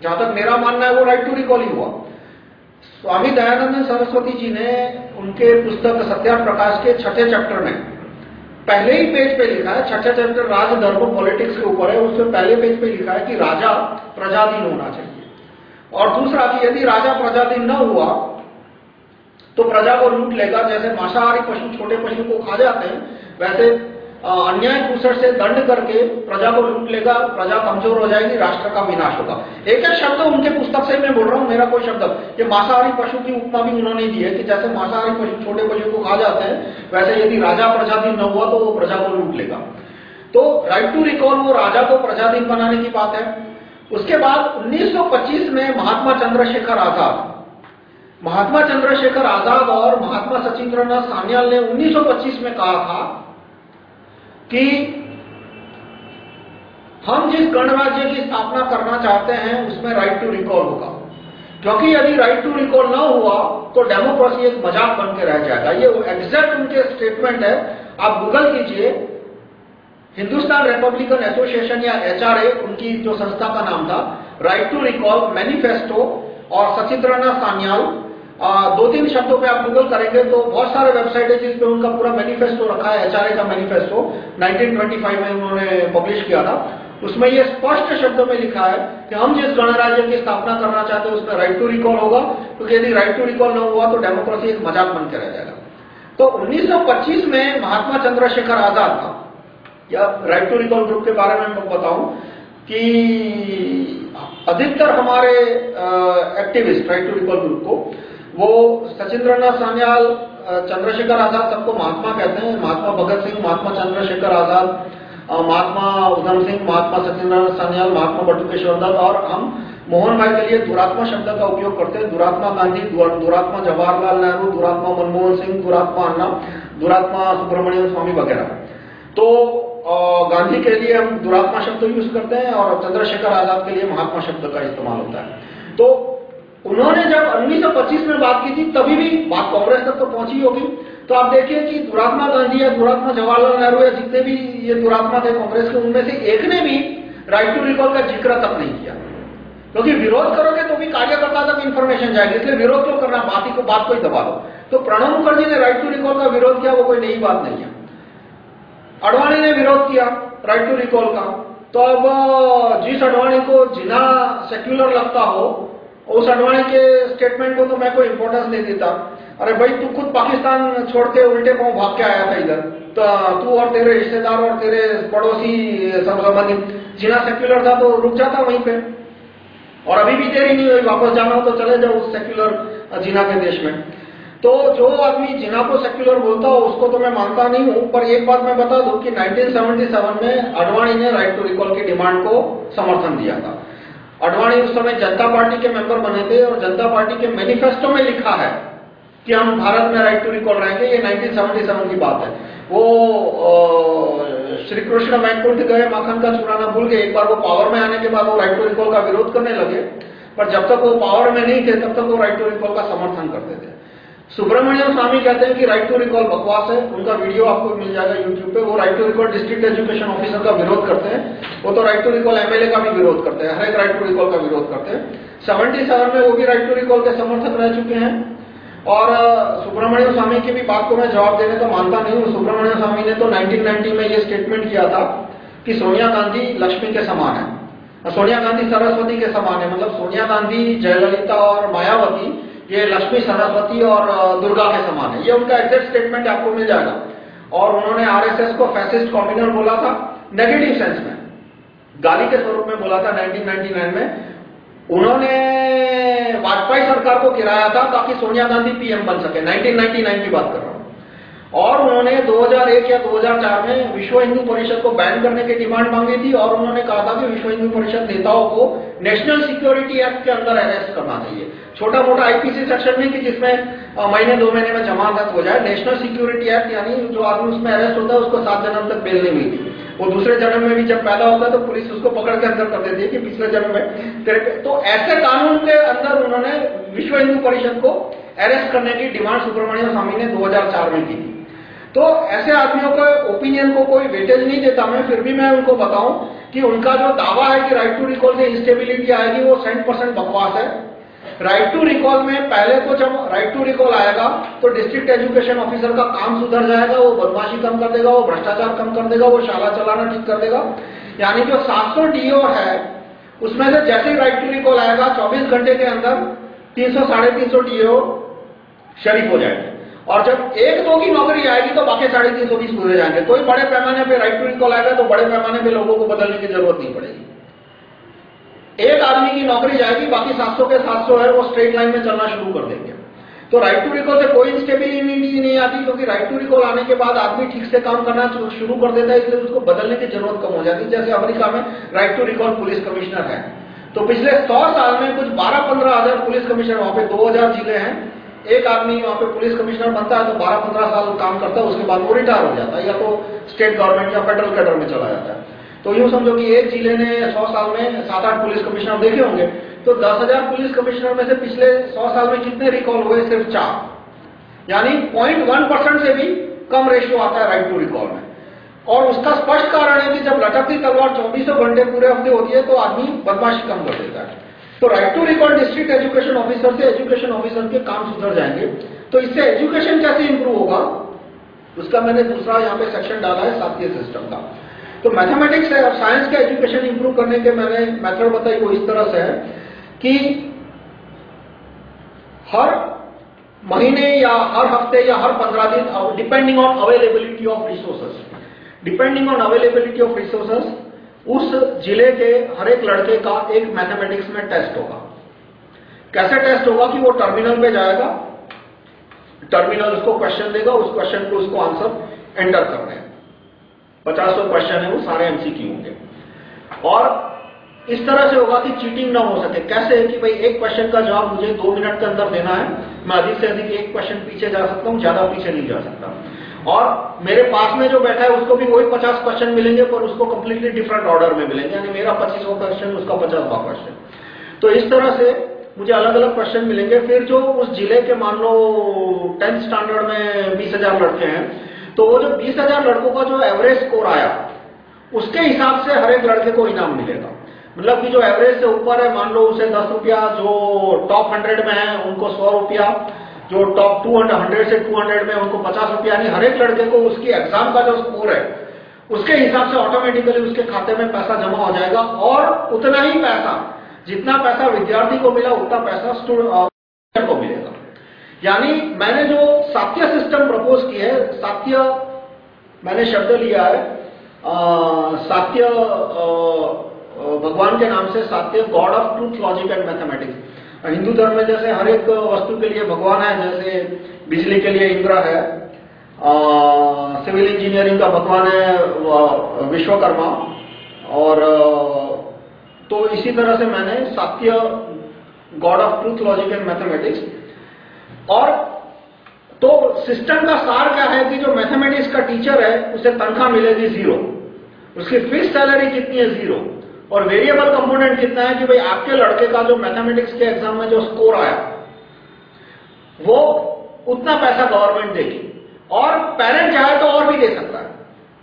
जहाँ तक मेरा मानना है, वो राइट टू रिकॉल ही हुआ। स्वामी दयानंद सरस्वती जी ने उनके पुस्तक सत्या प्रकाश के छठे चैप्टर में, पहले ही पेज पे लिखा है, छठे चैप्टर राज धर्म पॉलिटिक्स के ऊपर है, उसमें पहले पेज पे लिखा है कि राजा प्रजाधीन होना चाहिए। और दूसरा कि यदि राजा प्रजाधीन न हुआ तो प्रजा को लूट लेगा, जैसे मांसाहारी पशु, छोटे पशु को खा जाते हैं, वैसे अन्याय कुशल से दंड करके प्रजा को लूट लेगा, प्रजा कमज़ोर हो जाएगी, राष्ट्र का विनाश होगा। एक एक शब्द उनके पुस्तक से मैं बोल रहा हूँ, मेरा कोई शब्द ये मांसाहारी पशु की उपमा भी उन्होंने दी है कि जैसे मांसाहारी पशु, छोटे पशु को खा जाते हैं, वैसे यदि राजा प्रजाधीन न हुआ तो वो प्रजा को लूट लेगा। तो राइट टू रिकॉल वो राजा को प्रजाधीन बनाने की बात है। उसके बाद 1925 में महात्मा चंद्रशेखर आज़ाद। महात्मा चंद्रशेखर आज़ाद और महात्मा सचिंद्रनाथ सान्याल ने 1925 में कहा था कि हम जिस गणराज्य की स्थापना करना चाहते हैं, उसमें राइट टू रिकॉल होगा। क्योंकि यदि राइट टू रिकॉल ना हुआ तो डेमोक्रेसी एक मज़ाक बन के रह जाएगा। ये एग्जैक्ट उनके स्टेटमेंट है। आप गूगल कीजिए। हिंदुस्तान रिपब्लिकन एसोसिएशन या एचआरए उनकी जो संस्था का नाम था राइट टू रिकॉल मैनिफेस्टो और सचिंद्रनाथ सान्याल। दो तीन शब्दों पे आप गूगल करेंगे तो बहुत सारे वेबसाइट है जिसपे उनका पूरा मैनिफेस्टो रखा है एचआरए का मैनिफेस्टो 1925 में उन्होंने पब्लिश किया था। उसमें ये स्पष्ट शब्दों में लिखा है कि हम जिस गणराज्य की स्थापना करना चाहते हैं, उसमें राइट टू रिकॉल होगा, क्योंकि यदि राइट टू रिकॉल न हुआ तो डेमोक्रेसी एक मज़ाक बन के रह जाएगा। तो 1925 में महात्मा चंद्रशेखर आज़ाद था या राइट टू रिकॉल ग्रुप के बारे में मैं बताऊँ कि अधिकतर हमारे activist right to recall group को वो सचिंद्रनाथ सान्याल चंद्रशेखर आज़ाद सबको महात्मा कहते हैं। महात्मा भगत सिंह, महात्मा चंद्रशेखर आज़ाद महात्मा उधम सिंह, महात्मा सचिंद्रनाथ सान्याल महात्मा बटुकेश्वर दत्त और हम मोहन भाई के लिए दुरात्मा शब्द का उपयोग करते हैं। दुरात्मा गांधी दुरात्मा जवाहरलाल नेहरू, दुरात्मा मनमोहन सिंह, दुरात्मा अन्ना, दुरात्मा सुब्रमण्यम स्वामी वगैरह। तो गांधी के लिए हम दुरात्मा शब्द यूज़ करते हैं और चंद्रशेखर आज़ाद के लिए महात्मा शब्द का इस्तेमाल होता है। तो उन्होंने जब 1925 में बात की थी, तभी भी बात कांग्रेस तक तो पहुँची होगी। तो आप देखिए कि दुरात्मा गांधी या दुरात्मा जवाहरलाल नेहरू या जितने भी ये दुरात्मा थे कांग्रेस के, उनमें से एक ने भी राइट टू रिकॉल का ज़िक्र तक नहीं किया। क्योंकि विरोध करोगे तो भी कार्यकर्ता तक इंफॉर्मेशन जाएगी, इसलिए विरोध क्यों करना? बात को बात को ही दबा दो। तो प्रणब मुखर्जी ने राइट टू रिकॉल का विरोध किया, वो कोई नई बात नहीं है। अडवाणी ने विरोध किया राइट टू रिकॉल का। तो अब, जिस अडवाणी को जिना सेक्युलर लगता हो उस अडवाणी के स्टेटमेंट को तो मैं कोई इंपॉर्टेंस नहीं देता। अरे भाई, तू खुद पाकिस्तान छोड़ के उल्टे पाँव भाग के आया था इधर। तो तू और तेरे रिश्तेदार और तेरे पड़ोसी सब संबंधित जिना सेक्युलर था तो रुक जाता वहीं पे। और अभी भी देरी नहीं हुई, वापस जाना हो तो चले जाओ उस सेक्युलर जिना के देश में। तो जो आदमी जिना को सेक्युलर बोलता हो, उसको तो मैं मानता नहीं हूँ, पर एक बात मैं बता दूँ कि 1977 में अडवाणी ने राइट टू रिकॉल की डिमांड को समर्थन दिया था। अडवाणी उस समय जनता पार्टी के मेंबर बने थे और जनता पार्टी के मैनिफेस्टो में लिखा है कि हम भारत में राइट टू रिकॉल रहेंगे, ये 1977 की बात है। वो श्री कृष्ण वैकुंठ गए, माखन का चुराना भूल गए, एक बार वो पावर में आने के बाद वो राइट टू रिकॉल का विरोध करने लगे। पर जब तक वो पावर में नहीं थे, तब तक वो राइट टू रिकॉल का समर्थन करते थे। सुब्रमण्यम स्वामी कहते हैं कि राइट टू रिकॉल बकवास है। उनका वीडियो आपको मिल जाएगा यूट्यूब पे। वो right to recall district education officer का विरोध करते हैं। वो तो राइट टू रिकॉल एमएलए का भी विरोध करते हैं। हर एक राइट टू रिकॉल का विरोध करते हैं। सेवेंटी सेवन में वो भी राइट टू रिकॉल के समर्थक रह चुके हैं। और सुब्रमण्यम स्वामी की भी बात को मैं जवाब देने का मानता नहीं हूँ। सुब्रमण्यम स्वामी ने तो 1990 में ये स्टेटमेंट किया था कि सोनिया गांधी लक्ष्मी के समान है। सोनिया गांधी सरस्वती के समान है। मतलब सोनिया गांधी, जयललिता और मायावती ये लक्ष्मी सरस्वती और दुर्गा के समान है। ये उनका एग्जैक्ट स्टेटमेंट आपको मिल जाएगा। और उन्होंने आरएसएस को फैसिस्ट कॉम्बिनर बोला था नेगेटिव सेंस में। गाली के स्वरूप में बोला था 1999 में। उन्होंने वाजपेयी सरकार को गिराया था ताकि सोनिया गांधी पीएम बन सके। 1999 की बात कर रहा हूँ। और उन्होंने 2001 या 2004 में विश्व हिंदू परिषद को बैन करने की डिमांड मांगी थी और उन्होंने कहा था कि विश्व हिंदू परिषद नेताओं को नेशनल सिक्योरिटी एक्ट के अंदर अरेस्ट करना चाहिए। छोटा मोटा आईपीसी सेक्शन नहीं कि जिसमें महीने, दो महीने में जमानत हो जाए, नेशनल सिक्योरिटी एक्ट यानी जो आदमी उसमें अरेस्ट होता है, उसको सात जन्म तक बेल नहीं मिलती। वो दूसरे जन्म में भी जब पैदा होता तो पुलिस उसको पकड़ के अंदर कर देती है कि पिछले जन्म में तो ऐसे कानून के अंदर उन्होंने विश्व हिंदू परिषद को अरेस्ट करने की डिमांड सुब्रमण्यम स्वामी ने 2004 में की थी। तो ऐसे आदमियों के ओपिनियन को कोई वेटेज नहीं देता मैं, फिर भी मैं उनको बताऊँ कि उनका जो दावा है कि राइट टू रिकॉल से इंस्टेबिलिटी आएगी, वो सेंट परसेंट बकवास है। राइट टू रिकॉल में पहले तो जब राइट टू रिकॉल आएगा तो डिस्ट्रिक्ट एजुकेशन ऑफिसर का काम सुधर जाएगा, वो बदमाशी कम कर देगा, वो भ्रष्टाचार कम कर देगा, वो शाला चलाना ठीक कर देगा। यानी जो 700 डीओ है, उसमें से जैसे ही राइट टू रिकॉल आएगा 24 घंटे के अंदर 300 साढ़े तीन डीओ शरीफ हो जाएँगे। और जब एक दो की नौकरी आएगी तो बाकी साढ़े तीन सौ बीस पूरे जाएँगे। कोई बड़े पैमाने पे राइट टू रिकॉल आएगा तो बड़े पैमाने पे लोगों को बदलने की ज़रूरत नहीं पड़ेगी। एक आदमी की नौकरी जाएगी, बाकी 700 के 700 है, वो स्ट्रेट लाइन में चलना शुरू कर देंगे। तो राइट टू रिकॉल से कोई इंस्टेबिलिटी नहीं आती, क्योंकि राइट टू रिकॉल आने के बाद आदमी ठीक से काम करना शुरू कर देता है, इसलिए उसको बदलने की ज़रूरत कम हो जाती है। जैसे अमेरिका में right to recall police commissioner है। तो पिछले सौ साल में कुछ बारह पंद्रह हज़ार पुलिस कमिश्नर वहाँ पे दो हज़ार ज़िले हैं। एक आदमी वहाँ पे पुलिस कमिश्नर बनता है तो बारह पंद्रह साल काम करता है, उसके बाद वो रिटायर हो जाता है या तो स्टेट गवर्नमेंट या फेडरल कैडर में चला जाता है। तो यूँ समझो कि एक ज़िले ने सौ साल में सात आठ पुलिस कमिश्नर देखे होंगे तो दस हज़ार पुलिस कमिश्नर में से पिछले सौ साल में कितने रिकॉल हुए? सिर्फ़ चार। यानी पॉइंट वन परसेंट से भी कम रेशियो आता है राइट टू रिकॉल में। और उसका स्पष्ट कारण है कि जब लटकती तलवार चौबीसों घंटे पूरे हफ़्ते होती है तो आदमी बदमाशी कम कर देता है। तो right to recall district education officer से एजुकेशन ऑफिसर के काम सुधर जाएँगे। तो इससे एजुकेशन कैसे इंप्रूव होगा? उसका मैंने दूसरा यहाँ पे सेक्शन डाला है साथीय सिस्टम का। तो मैथमेटिक्स और साइंस का एजुकेशन इंप्रूव करने के मैंने मेथड बताई, वो इस तरह से है कि हर महीने या हर हफ़्ते या हर पंद्रह दिन depending on availability of resources depending on availability of resources उस ज़िले के हर एक लड़के का एक मैथमेटिक्स में टेस्ट होगा। कैसे टेस्ट होगा कि वो टर्मिनल पे जाएगा टर्मिनल उसको क्वेश्चन देगा, उस क्वेश्चन को उसको आंसर एंटर करना है। पचास सौ क्वेश्चन है वो, सारे एमसीक्यू होंगे। और इस तरह से होगा कि चीटिंग ना हो सके। कैसे है कि भाई एक क्वेश्चन का जवाब मुझे दो मिनट के अंदर देना है, मैं अधिक से अधिक एक क्वेश्चन पीछे जा सकता हूँ, ज़्यादा पीछे नहीं जा सकता। और मेरे पास में जो बैठा है, उसको भी वही पचास क्वेश्चन मिलेंगे पर उसको कंप्लीटली डिफरेंट ऑर्डर में मिलेंगे। यानी मेरा पच्चीसवा क्वेश्चन उसका पचासवा क्वेश्चन तो इस तरह से मुझे अलग अलग क्वेश्चन मिलेंगे। फिर जो उस ज़िले के मान लो टेंथ स्टैंडर्ड में बीस हज़ार लड़के हैं तो वो जो बीस हज़ार लड़कों का जो एवरेज स्कोर आया, उसके हिसाब से हर एक लड़के को इनाम मिलेगा। मतलब कि जो एवरेज से ऊपर है, मान लो उसे दस रुपया, जो टॉप हंड्रेड में है, उनको सौ रुपया। जो टॉप टू हंड्रेड से टू हंड्रेड में उनको पचास रुपया यानी हर एक लड़के को उसकी एग्ज़ाम का जो स्कोर है, उसके हिसाब से ऑटोमेटिकली उसके खाते में पैसा जमा हो जाएगा और उतना ही पैसा, जितना पैसा विद्यार्थी को मिला, उतना पैसा स्टूडेंट को मिलेगा। यानी मैंने जो सात्य सिस्टम प्रपोज किया है, सात्य, मैंने शब्द लिया है सात्य भगवान के नाम से Satya god of truth logic and mathematics Hindu धर्म में जैसे हर एक वस्तु के लिए भगवान है, जैसे बिजली के लिए इंद्र है सिविल इंजीनियरिंग का भगवान है विश्वकर्मा, और तो इसी तरह से मैंने Satya god of truth logic and mathematics, और तो सिस्टम का सार क्या है कि जो मैथमेटिक्स का टीचर है, उसे तनख्वाह मिलेगी ज़ीरो, उसकी फिक्स सैलरी कितनी है ज़ीरो। और वेरिएबल कंपोनेंट कितना है कि भाई आपके लड़के का जो मैथमेटिक्स के एग्ज़ाम में जो स्कोर आया, वो उतना पैसा गवर्नमेंट देगी। और पेरेंट चाहे तो और भी दे सकता है।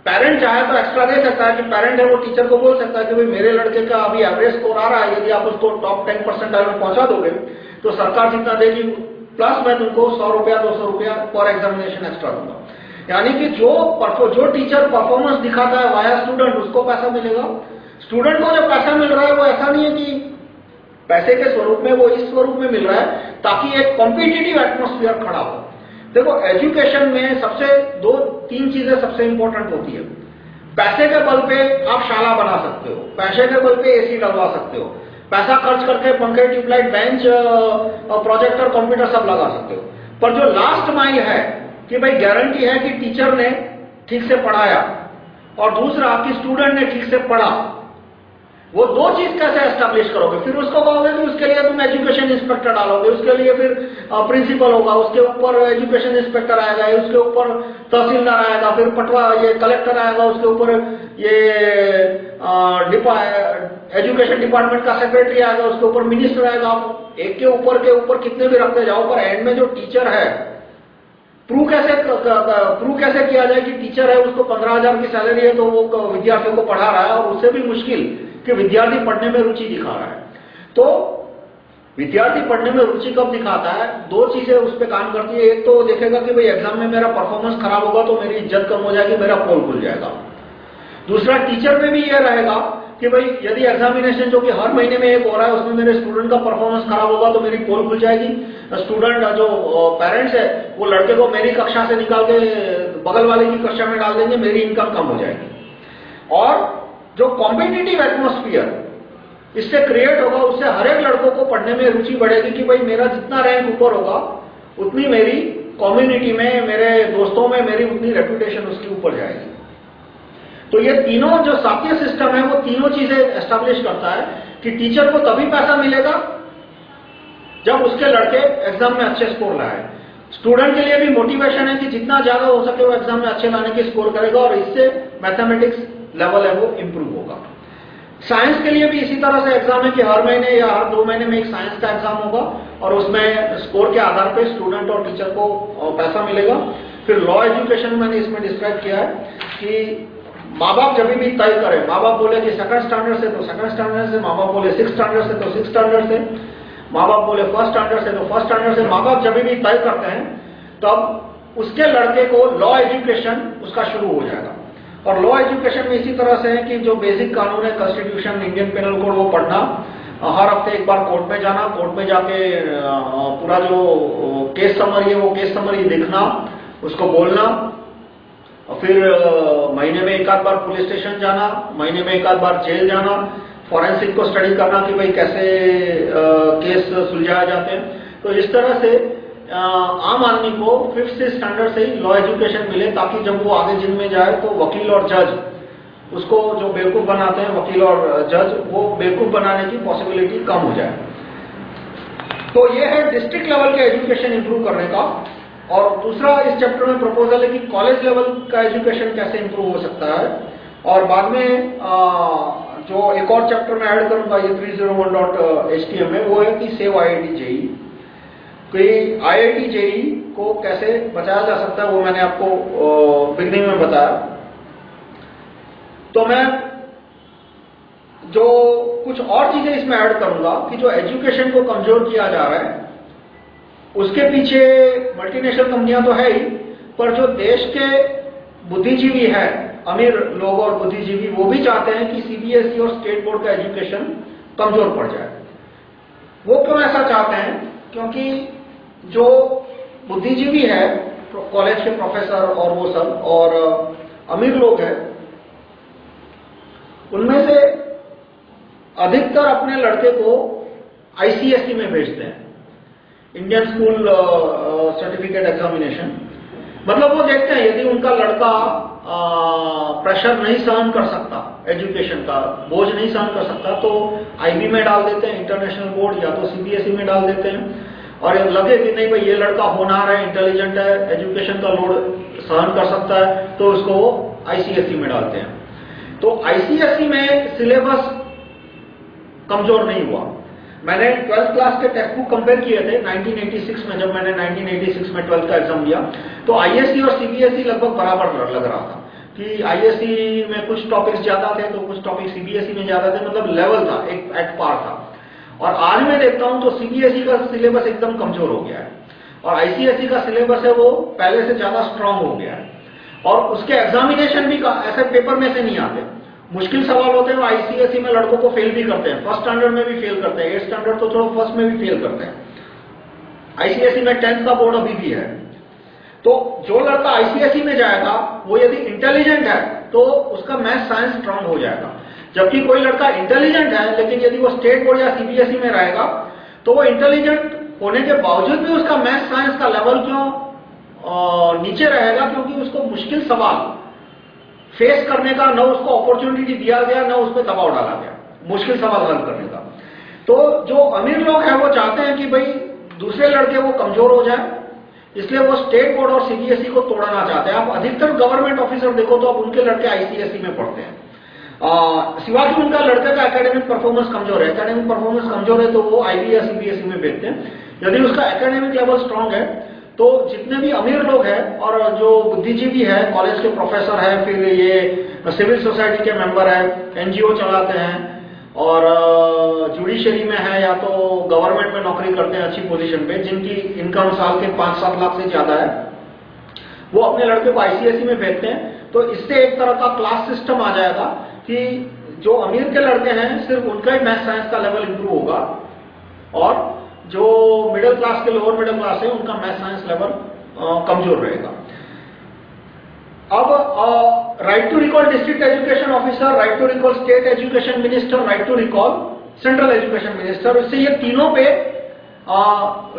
पेरेंट चाहे तो एक्स्ट्रा दे सकता है कि पेरेंट है, वो टीचर को बोल सकता है कि भाई मेरे लड़के का अभी एवरेज स्कोर आ रहा है, यदि आप उसको टॉप टेन परसेंट में पहुँचा दोगे तो सरकार जितना देगी प्लस मैं तुमको सौ रुपया, दो सौ रुपया पर एग्जामिनेशन एक्स्ट्रा दूँगा। यानी कि जो जो टीचर परफॉर्मेंस दिखाता है वाया स्टूडेंट उसको पैसा मिलेगा। स्टूडेंट को जो पैसा मिल रहा है, वो ऐसा नहीं है कि पैसे के स्वरूप में, वो इस स्वरूप में मिल रहा है, ताकि एक कॉम्पिटिटिव एटमोस्फियर खड़ा हो। देखो एजुकेशन में सबसे दो, तीन चीज़ें सबसे इंपॉर्टेंट होती है। पैसे के बल पे आप शाला बना सकते हो, पैसे के बल पे एसी डलवा सकते हो, पैसा खर्च करके पंखे, ट्यूबलाइट, बेंच प्रोजेक्टर कंप्यूटर सब लगा सकते हो। पर जो लास्ट माइल है, कि भाई गारंटी है कि टीचर ने ठीक से पढ़ाया, और दूसरा कि स्टूडेंट ने ठीक से पढ़ा वो दो चीज़ कैसे एस्टेब्लिश करोगे? फिर उसको कहोगे कि उसके लिए तुम एजुकेशन इंस्पेक्टर डालोगे, उसके लिए फिर प्रिंसिपल होगा, उसके ऊपर एजुकेशन इंस्पेक्टर आएगा उसके ऊपर तहसीलदार आएगा, फिर पटवा, ये कलेक्टर आएगा, उसके ऊपर ये एजुकेशन डिपार्टमेंट का सेक्रेटरी आएगा, उसके ऊपर मिनिस्टर आएगा। एक के ऊपर के ऊपर कितने भी रखते जाओ, पर एंड में जो टीचर है प्रूव कैसे प्रूव कैसे किया जाए कि टीचर है, उसको पंद्रह की सैलरी है तो वो विद्यार्थियों को पढ़ा रहा है, और उससे भी मुश्किल। कि विद्यार्थी पढ़ने में रुचि दिखा रहा है। तो विद्यार्थी पढ़ने में रुचि कब दिखाता है? दो चीज़ें उस पर काम करती है। एक तो देखेगा कि भाई एग्ज़ाम में मेरा परफॉर्मेंस खराब होगा तो मेरी इज़्ज़त कम हो जाएगी, मेरा पोल खुल जाएगा। दूसरा टीचर में भी यह रहेगा कि भाई यदि एग्जामिनेशन जो कि हर महीने में एक हो रहा है, उसमें मेरे स्टूडेंट का परफॉर्मेंस खराब होगा तो मेरी पोल खुल जाएगी। स्टूडेंट जो पेरेंट्स है, वो लड़के को मेरी कक्षा से निकाल के, बगल वाले की कक्षा में डाल देंगे, मेरी इनकम कम हो जाएगी। और जो कॉम्पिटिटिव एटमोस्फियर इससे क्रिएट होगा, उससे हर एक लड़कों को पढ़ने में रुचि बढ़ेगी कि भाई मेरा जितना रैंक ऊपर होगा, उतनी मेरी कम्युनिटी में, मेरे दोस्तों में मेरी उतनी रेपुटेशन उसके ऊपर जाएगी। तो ये तीनों जो साथ्य सिस्टम है, वो तीनों चीज़ें एस्टेब्लिश करता है कि टीचर को तभी पैसा मिलेगा जब उसके लड़के एग्ज़ाम में अच्छे स्कोर लाए। स्टूडेंट के लिए भी मोटिवेशन है कि जितना ज़्यादा हो सके वो एग्ज़ाम में अच्छे लाने की स्कोर करेगा और इससे मैथमेटिक्स लेवल है वो इंप्रूव होगा। साइंस के लिए भी इसी तरह से एग्ज़ाम है कि हर महीने या हर दो महीने में एक साइंस का एग्ज़ाम होगा और उसमें स्कोर के आधार पे स्टूडेंट और टीचर को पैसा मिलेगा। फिर लॉ एजुकेशन मैंने इसमें डिस्क्राइब किया है कि माँ बाप जब भी तय करे माँ बाप बोले कि सेकंड स्टैंडर्ड से तो सेकंड स्टैंडर्ड से माँ बाप बोले सिक्स स्टैंडर्ड से तो सिक्स स्टैंडर्ड से माँ बाप बोले फ़र्स्ट स्टैंडर्ड से तो फ़र्स्ट स्टैंडर्ड से माँ बाप जब भी तय करते हैं, तब उसके लड़के को लॉ एजुकेशन उसका शुरू हो जाएगा। और लॉ एजुकेशन में इसी तरह से है कि जो बेसिक कानून है कॉन्स्टिट्यूशन इंडियन पेनल कोड वो पढ़ना, हर हफ़्ते एक बार कोर्ट में जाना कोर्ट में जाके पूरा जो केस समरी है, वो केस समरी देखना, उसको बोलना फिर महीने में एक आध बार पुलिस स्टेशन जाना, महीने में एक आध बार जेल जाना फॉरेंसिक को स्टडी करना कि भाई कैसे केस सुलझाए जाते हैं। तो इस तरह से आम आदमी को फिफ्थ स्टैंडर्ड से ही लॉ एजुकेशन मिले ताकि जब वो आगे जिन में जाए तो वकील और जज उसको जो बेवकूफ़ बनाते हैं वकील और जज वो बेवकूफ़ बनाने की पॉसिबिलिटी कम हो जाए। तो ये है डिस्ट्रिक्ट लेवल के एजुकेशन इंप्रूव करने का। और दूसरा इस चैप्टर में प्रपोजल है कि कॉलेज लेवल का एजुकेशन कैसे इंप्रूव हो सकता है। और बाद में आ, जो एक और चैप्टर में ऐड करूँगा ये 301.htm में वो है कि सेव आईआईटी जेई कि आईआईटी जेई को कैसे बचाया जा सकता है वो मैंने आपको बिगनिंग में बताया। तो मैं जो कुछ और चीज़ें इसमें ऐड करूँगा कि जो एजुकेशन को कमज़ोर किया जा रहा है, उसके पीछे मल्टीनेशनल कंपनियाँ तो है ही, पर जो देश के बुद्धिजीवी है, अमीर लोग और बुद्धिजीवी, वो भी चाहते हैं कि सीबीएसई और स्टेट बोर्ड का एजुकेशन कमज़ोर पड़ जाए। वो क्यों ऐसा चाहते हैं? क्योंकि जो बुद्धिजीवी है कॉलेज के प्रोफेसर और वो सब, और अमीर लोग हैं, उनमें से अधिकतर अपने लड़के को आईसीएसई में भेजते हैं। इंडियन स्कूल सर्टिफिकेट एग्जामिनेशन मतलब वो देखते हैं, यदि उनका लड़का प्रेशर नहीं सहन कर सकता एजुकेशन का बोझ नहीं सहन कर सकता तो आईबी में डाल देते हैं इंटरनेशनल बोर्ड या तो सीबीएसई में डाल देते हैं। और लगे कि नहीं भाई, ये लड़का होनहार है इंटेलिजेंट है एजुकेशन का लोड सहन कर सकता है तो उसको आईसीएसई में डालते हैं। तो आईसीएसई में सिलेबस कमज़ोर नहीं हुआ। मैंने ट्वेल्थ क्लास के टेक्स्ट बुक कंपेयर किए थे 1986 में, जब मैंने 1986 में ट्वेल्थ का एग्ज़ाम दिया तो आईएससी और सीबीएसई लगभग बराबर लग रहा था। कि आईएससी में कुछ टॉपिक्स ज़्यादा थे तो कुछ टॉपिक सीबीएसई में ज़्यादा थे मतलब लेवल था, एक एट पार था। और आज मैं देखता हूँ तो सीबीएसई e का सिलेबस एकदम कमज़ोर हो गया है। और आईसीएसई e का सिलेबस है वो पहले से ज़्यादा स्ट्रांग हो गया है। और उसके एग्जामिनेशन भी ऐसे पेपर में से नहीं आते। मुश्किल सवाल होते हैं आईसीएसई में लड़कों को फेल भी करते हैं। फ़र्स्ट स्टैंडर्ड में भी फेल करते हैं। एट स्टैंडर्ड तो छोड़ो फ़र्स्ट में भी फेल करते हैं। आईसीएसई में टेंथ का बोर्ड अभी भी है। तो जो लड़का आईसीएसई में जाएगा, वो यदि इंटेलिजेंट है तो उसका मैथ साइंस स्ट्रांग हो जाएगा। जबकि कोई लड़का इंटेलिजेंट है, लेकिन यदि वो स्टेट बोर्ड या सीबीएसई में रहेगा तो वो इंटेलिजेंट होने के बावजूद भी उसका मैथ साइंस का लेवल क्यों नीचे रहेगा? क्योंकि उसको मुश्किल सवाल फेस करने का, न उसको अपॉर्चुनिटी दिया गया, न उस पर दबाव डाला गया, मुश्किल सवाल हल करने का। तो जो अमीर लोग हैं, वो चाहते हैं कि भाई दूसरे लड़के वो कमज़ोर हो जाए, इसलिए वो स्टेट बोर्ड और सीबीएसई को तोड़ना चाहते हैं। आप अधिकतर गवर्नमेंट ऑफिसर देखो तो अब उनके लड़के आईसीएसई में पढ़ते हैं। कि उनका लड़के का एकेडमिक परफॉर्मेंस कमज़ोर है। एकेडमिक परफॉर्मेंस कमज़ोर है तो वो आईबी या सीबीएसई में भेजते हैं। यदि उसका एकेडमिक लेवल स्ट्रांग है तो जितने भी अमीर लोग हैं और जो बुद्धिजीवी है कॉलेज के प्रोफेसर है, फिर ये सिविल सोसाइटी के मेंबर है एनजीओ चलाते हैं और जुडिशरी में है या तो गवर्नमेंट में नौकरी करते हैं अच्छी पोजीशन पे, जिनकी इनकम साल के पाँच सात लाख से ज़्यादा है, वो अपने लड़के को आईसीएसई में भेजते हैं। तो इससे एक तरह का क्लास सिस्टम आ जाएगा कि जो अमीर के लड़के हैं, सिर्फ़ उनका ही मैथ साइंस का लेवल इंप्रूव होगा। और जो मिडिल क्लास के लोअर मिडिल क्लास है, उनका मैथ साइंस लेवल कमज़ोर रहेगा। अब right to recall district education officer right to recall state education minister right to recall central education minister इससे ये तीनों पे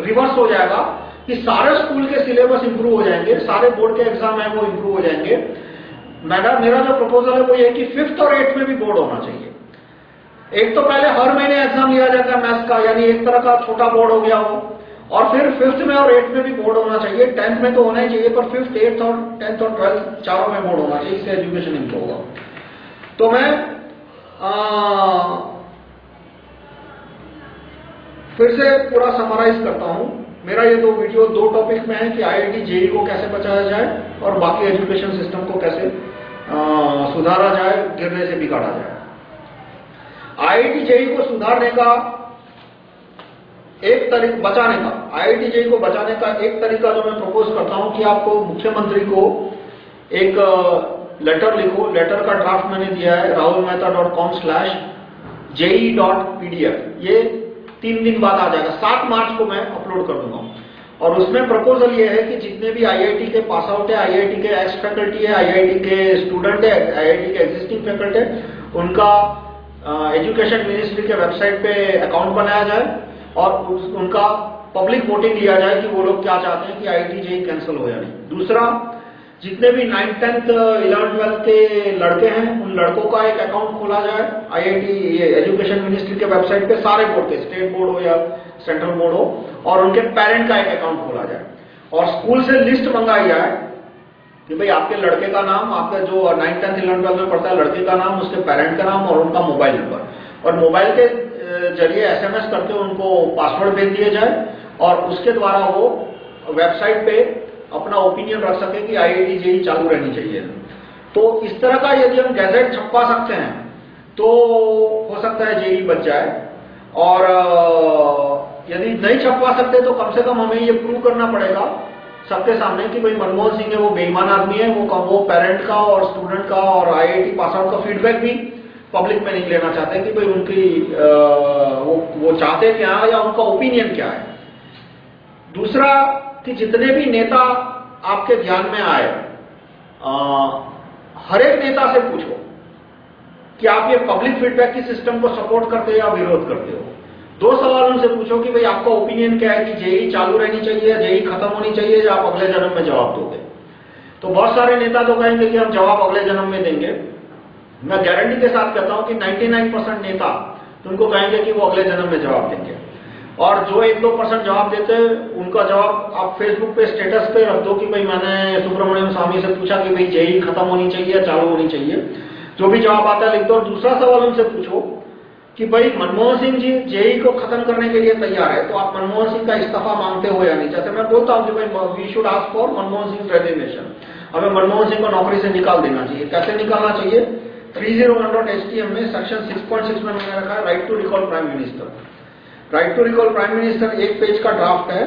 रिवर्स हो जाएगा कि सारे स्कूल के सिलेबस इंप्रूव हो जाएँगे, सारे बोर्ड के एग्ज़ाम है, वो इंप्रूव हो जाएँगे। मैडम मेरा जो प्रपोजल है वो ये कि फिफ्थ और एट्थ में भी बोर्ड होना चाहिए। एक तो पहले हर महीने एग्ज़ाम लिया जाता है मैथ्स का यानी एक तरह का छोटा बोर्ड हो गया हो और फिर फिफ्थ में और एट्थ में भी बोर्ड होना चाहिए। टेंथ में तो होना ही चाहिए पर फिफ्थ एट्थ और टेंथ और ट्वेल्थ चारों में बोर्ड होना चाहिए इससे एजुकेशन इंप्रूव होगा। तो मैं आ, फिर से पूरा समराइज करता हूँ। मेरा ये दो वीडियो दो टॉपिक में है कि आईआईटी जेई को कैसे बचाया जाए और बाकी एजुकेशन सिस्टम को कैसे सुधारा जाए गिरने से बिगाड़ा जाए। आईआईटी जेई को सुधारने का एक तरीका, बचाने का आईआईटी जेई को बचाने का एक तरीका जो मैं प्रपोज करता हूँ कि आपको मुख्यमंत्री को एक लेटर लिखो। लेटर का ड्राफ्ट मैंने दिया है Rahul Mehta dot com slash JE dot PDF ये तीन दिन बाद आ जाएगा। सात मार्च को मैं अपलोड कर दूँगा। और उसमें प्रपोजल ये है कि जितने भी आईआईटी के पास आउट है आईआईटी के एक्स फैकल्टी है आईआईटी के स्टूडेंट है आईआईटी के एग्जिस्टिंग फैकल्टी है, उनका एजुकेशन मिनिस्ट्री के वेबसाइट पे अकाउंट बनाया जाए और उनका पब्लिक वोटिंग लिया जाए कि वो लोग क्या चाहते हैं कि आईटी जेई कैंसिल हो नहीं। दूसरा जितने भी नाइन्थ टेंथ इलेवन ट्वेल्थ के लड़के हैं, उन लड़कों का एक अकाउंट खोला जाए। आईआईटी एजुकेशन मिनिस्ट्री के वेबसाइट पे सारे बोर्ड के स्टेट बोर्ड हो या सेंट्रल बोर्ड हो, और उनके पेरेंट का एक अकाउंट खोला जाए। और स्कूल से लिस्ट मंगाई जाए कि भाई आपके लड़के का नाम, आपका जो नाइन टेंथ इलेवन ट्वेल्थ में पढ़ता है, लड़के का नाम, उसके पेरेंट का नाम और उनका मोबाइल नंबर और मोबाइल के ज़रिए एसएमएस करके उनको पासवर्ड भेज दिए जाए, और उसके द्वारा वो वेबसाइट पे अपना ओपिनियन रख सके कि आईआईटी जेई चालू रहनी चाहिए। तो इस तरह का यदि हम गैजेट छपवा सकते हैं तो हो सकता है जेई बच जाए। और यदि नहीं छपवा सकते तो कम से कम हमें ये प्रूव करना पड़ेगा सबके सामने कि भाई मनमोहन सिंह है वो बेईमान आदमी है वो वो पेरेंट का और स्टूडेंट का और आईआईटी पास आउट का फीडबैक भी पब्लिक में नहीं लेना चाहते कि भाई उनकी आ, वो वो चाहते क्या या उनका ओपिनियन क्या है। दूसरा कि जितने भी नेता आपके ध्यान में आए हर एक नेता से पूछो कि आप ये पब्लिक फीडबैक की सिस्टम को सपोर्ट करते हो या विरोध करते हो। दो सवाल उनसे पूछो कि भाई, आपका ओपिनियन क्या है कि जेई चालू रहनी चाहिए जेई खत्म होनी चाहिए या आप अगले जन्म में जवाब दोगे? तो बहुत सारे नेता तो कहेंगे कि हम जवाब अगले जन्म में देंगे। मैं गारंटी के साथ कहता हूँ कि 99 परसेंट नेता तुमको कहेंगे कि वो अगले जन्म में जवाब देंगे। और जो एक दो परसेंट जवाब देते हैं उनका जवाब आप फेसबुक पे स्टेटस पे रख दो कि भाई मैंने सुब्रमण्यम स्वामी से पूछा कि भाई जेई खत्म होनी चाहिए चालू होनी चाहिए। जो भी जवाब आता है लिख दो। और दूसरा सवाल उनसे पूछो कि भाई मनमोहन सिंह जी जेई को खत्म करने के लिए तैयार है तो आप मनमोहन सिंह का इस्तीफा मांगते हो या नहीं? जैसे मैं बोलता हूँ कि भाई we should ask for Manmohan Singh resignation हमें मनमोहन सिंह को नौकरी से निकाल देना चाहिए। कैसे निकालना चाहिए? Three zero one dot S T M में सेक्शन सिक्स पॉइंट सिक्स में मैंने रखा है right to recall prime minister right to recall prime minister एक पेज का ड्राफ्ट है।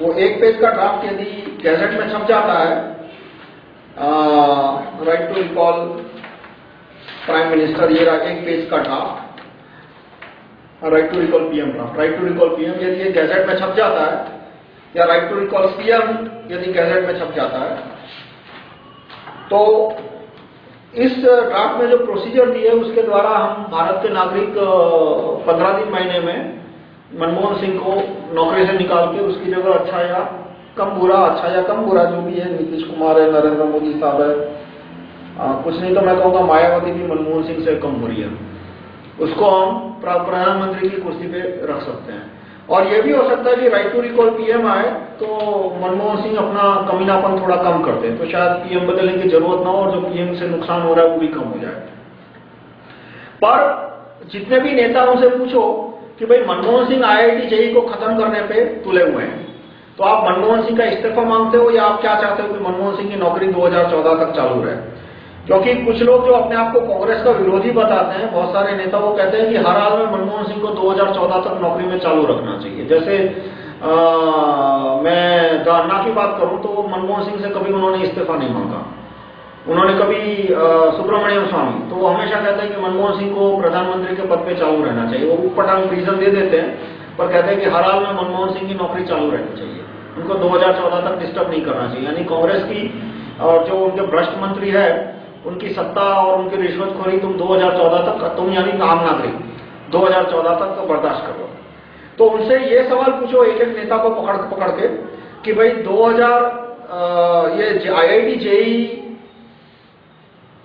वो एक पेज का ड्राफ्ट यदि गैजेट में छप जाता है right to recall prime minister ये एक पेज का draft right to recall PM draft right to recall PM यदि ये गैजेट में छप जाता है, या राइट टू रिकॉल सीएम यदि गैजेट में छप जाता है तो इस ड्राफ्ट में जो प्रोसीजर दिए उसके द्वारा हम भारत के नागरिक पंद्रह दिन महीने में मनमोहन सिंह को नौकरी से निकाल के उसकी जगह अच्छा या कम बुरा अच्छा या कम बुरा जो भी है नीतीश कुमार है नरेंद्र मोदी साहब है आ, कुछ नहीं तो मैं कहूँगा मायावती भी मनमोहन सिंह से कम बुरी है। उसको हम प्रधानमंत्री की कुर्सी पे रख सकते हैं। और ये भी हो सकता है कि राइट टू रिकॉल पीएम आए तो मनमोहन सिंह अपना कमीनापन थोड़ा कम कर दे। तो शायद पीएम बदलने की ज़रूरत ना हो और जो पीएम से नुकसान हो रहा है, वो भी कम हो जाए। पर जितने भी नेताओं से पूछो कि भाई, मनमोहन सिंह आईआईटी जेई को खत्म करने पे तुले हुए हैं तो आप मनमोहन सिंह का इस्तीफा मांगते हो या आप क्या चाहते हो कि मनमोहन सिंह की नौकरी 2014 तक चालू रहे? क्योंकि कुछ लोग जो अपने आप को कांग्रेस का विरोधी बताते हैं बहुत सारे नेता वो कहते हैं कि हर हाल में मनमोहन सिंह को 2014 तक नौकरी में चालू रखना चाहिए। जैसे आ, मैं अन्ना की बात करूँ तो मनमोहन सिंह से कभी उन्होंने इस्तीफा नहीं मांगा। उन्होंने कभी सुब्रमण्यम स्वामी तो वो हमेशा कहते हैं कि मनमोहन सिंह को प्रधानमंत्री के पद पर चालू रहना चाहिए। वो पटांग रीजन दे देते हैं पर कहते हैं कि हर हाल में मनमोहन सिंह की नौकरी चालू रहनी चाहिए। उनको 2014 तक डिस्टर्ब नहीं करना चाहिए। यानी कांग्रेस की और जो उनके भ्रष्ट मंत्री है उनकी सत्ता और उनकी रिश्वतखोरी तुम 2014 तक तुम यानी काम आम नागरिक 2014 तक तो बर्दाश्त करो। तो उनसे ये सवाल पूछो एक एक नेता को पकड़ पकड़ के कि भाई 2000 ये आईआईटी जेई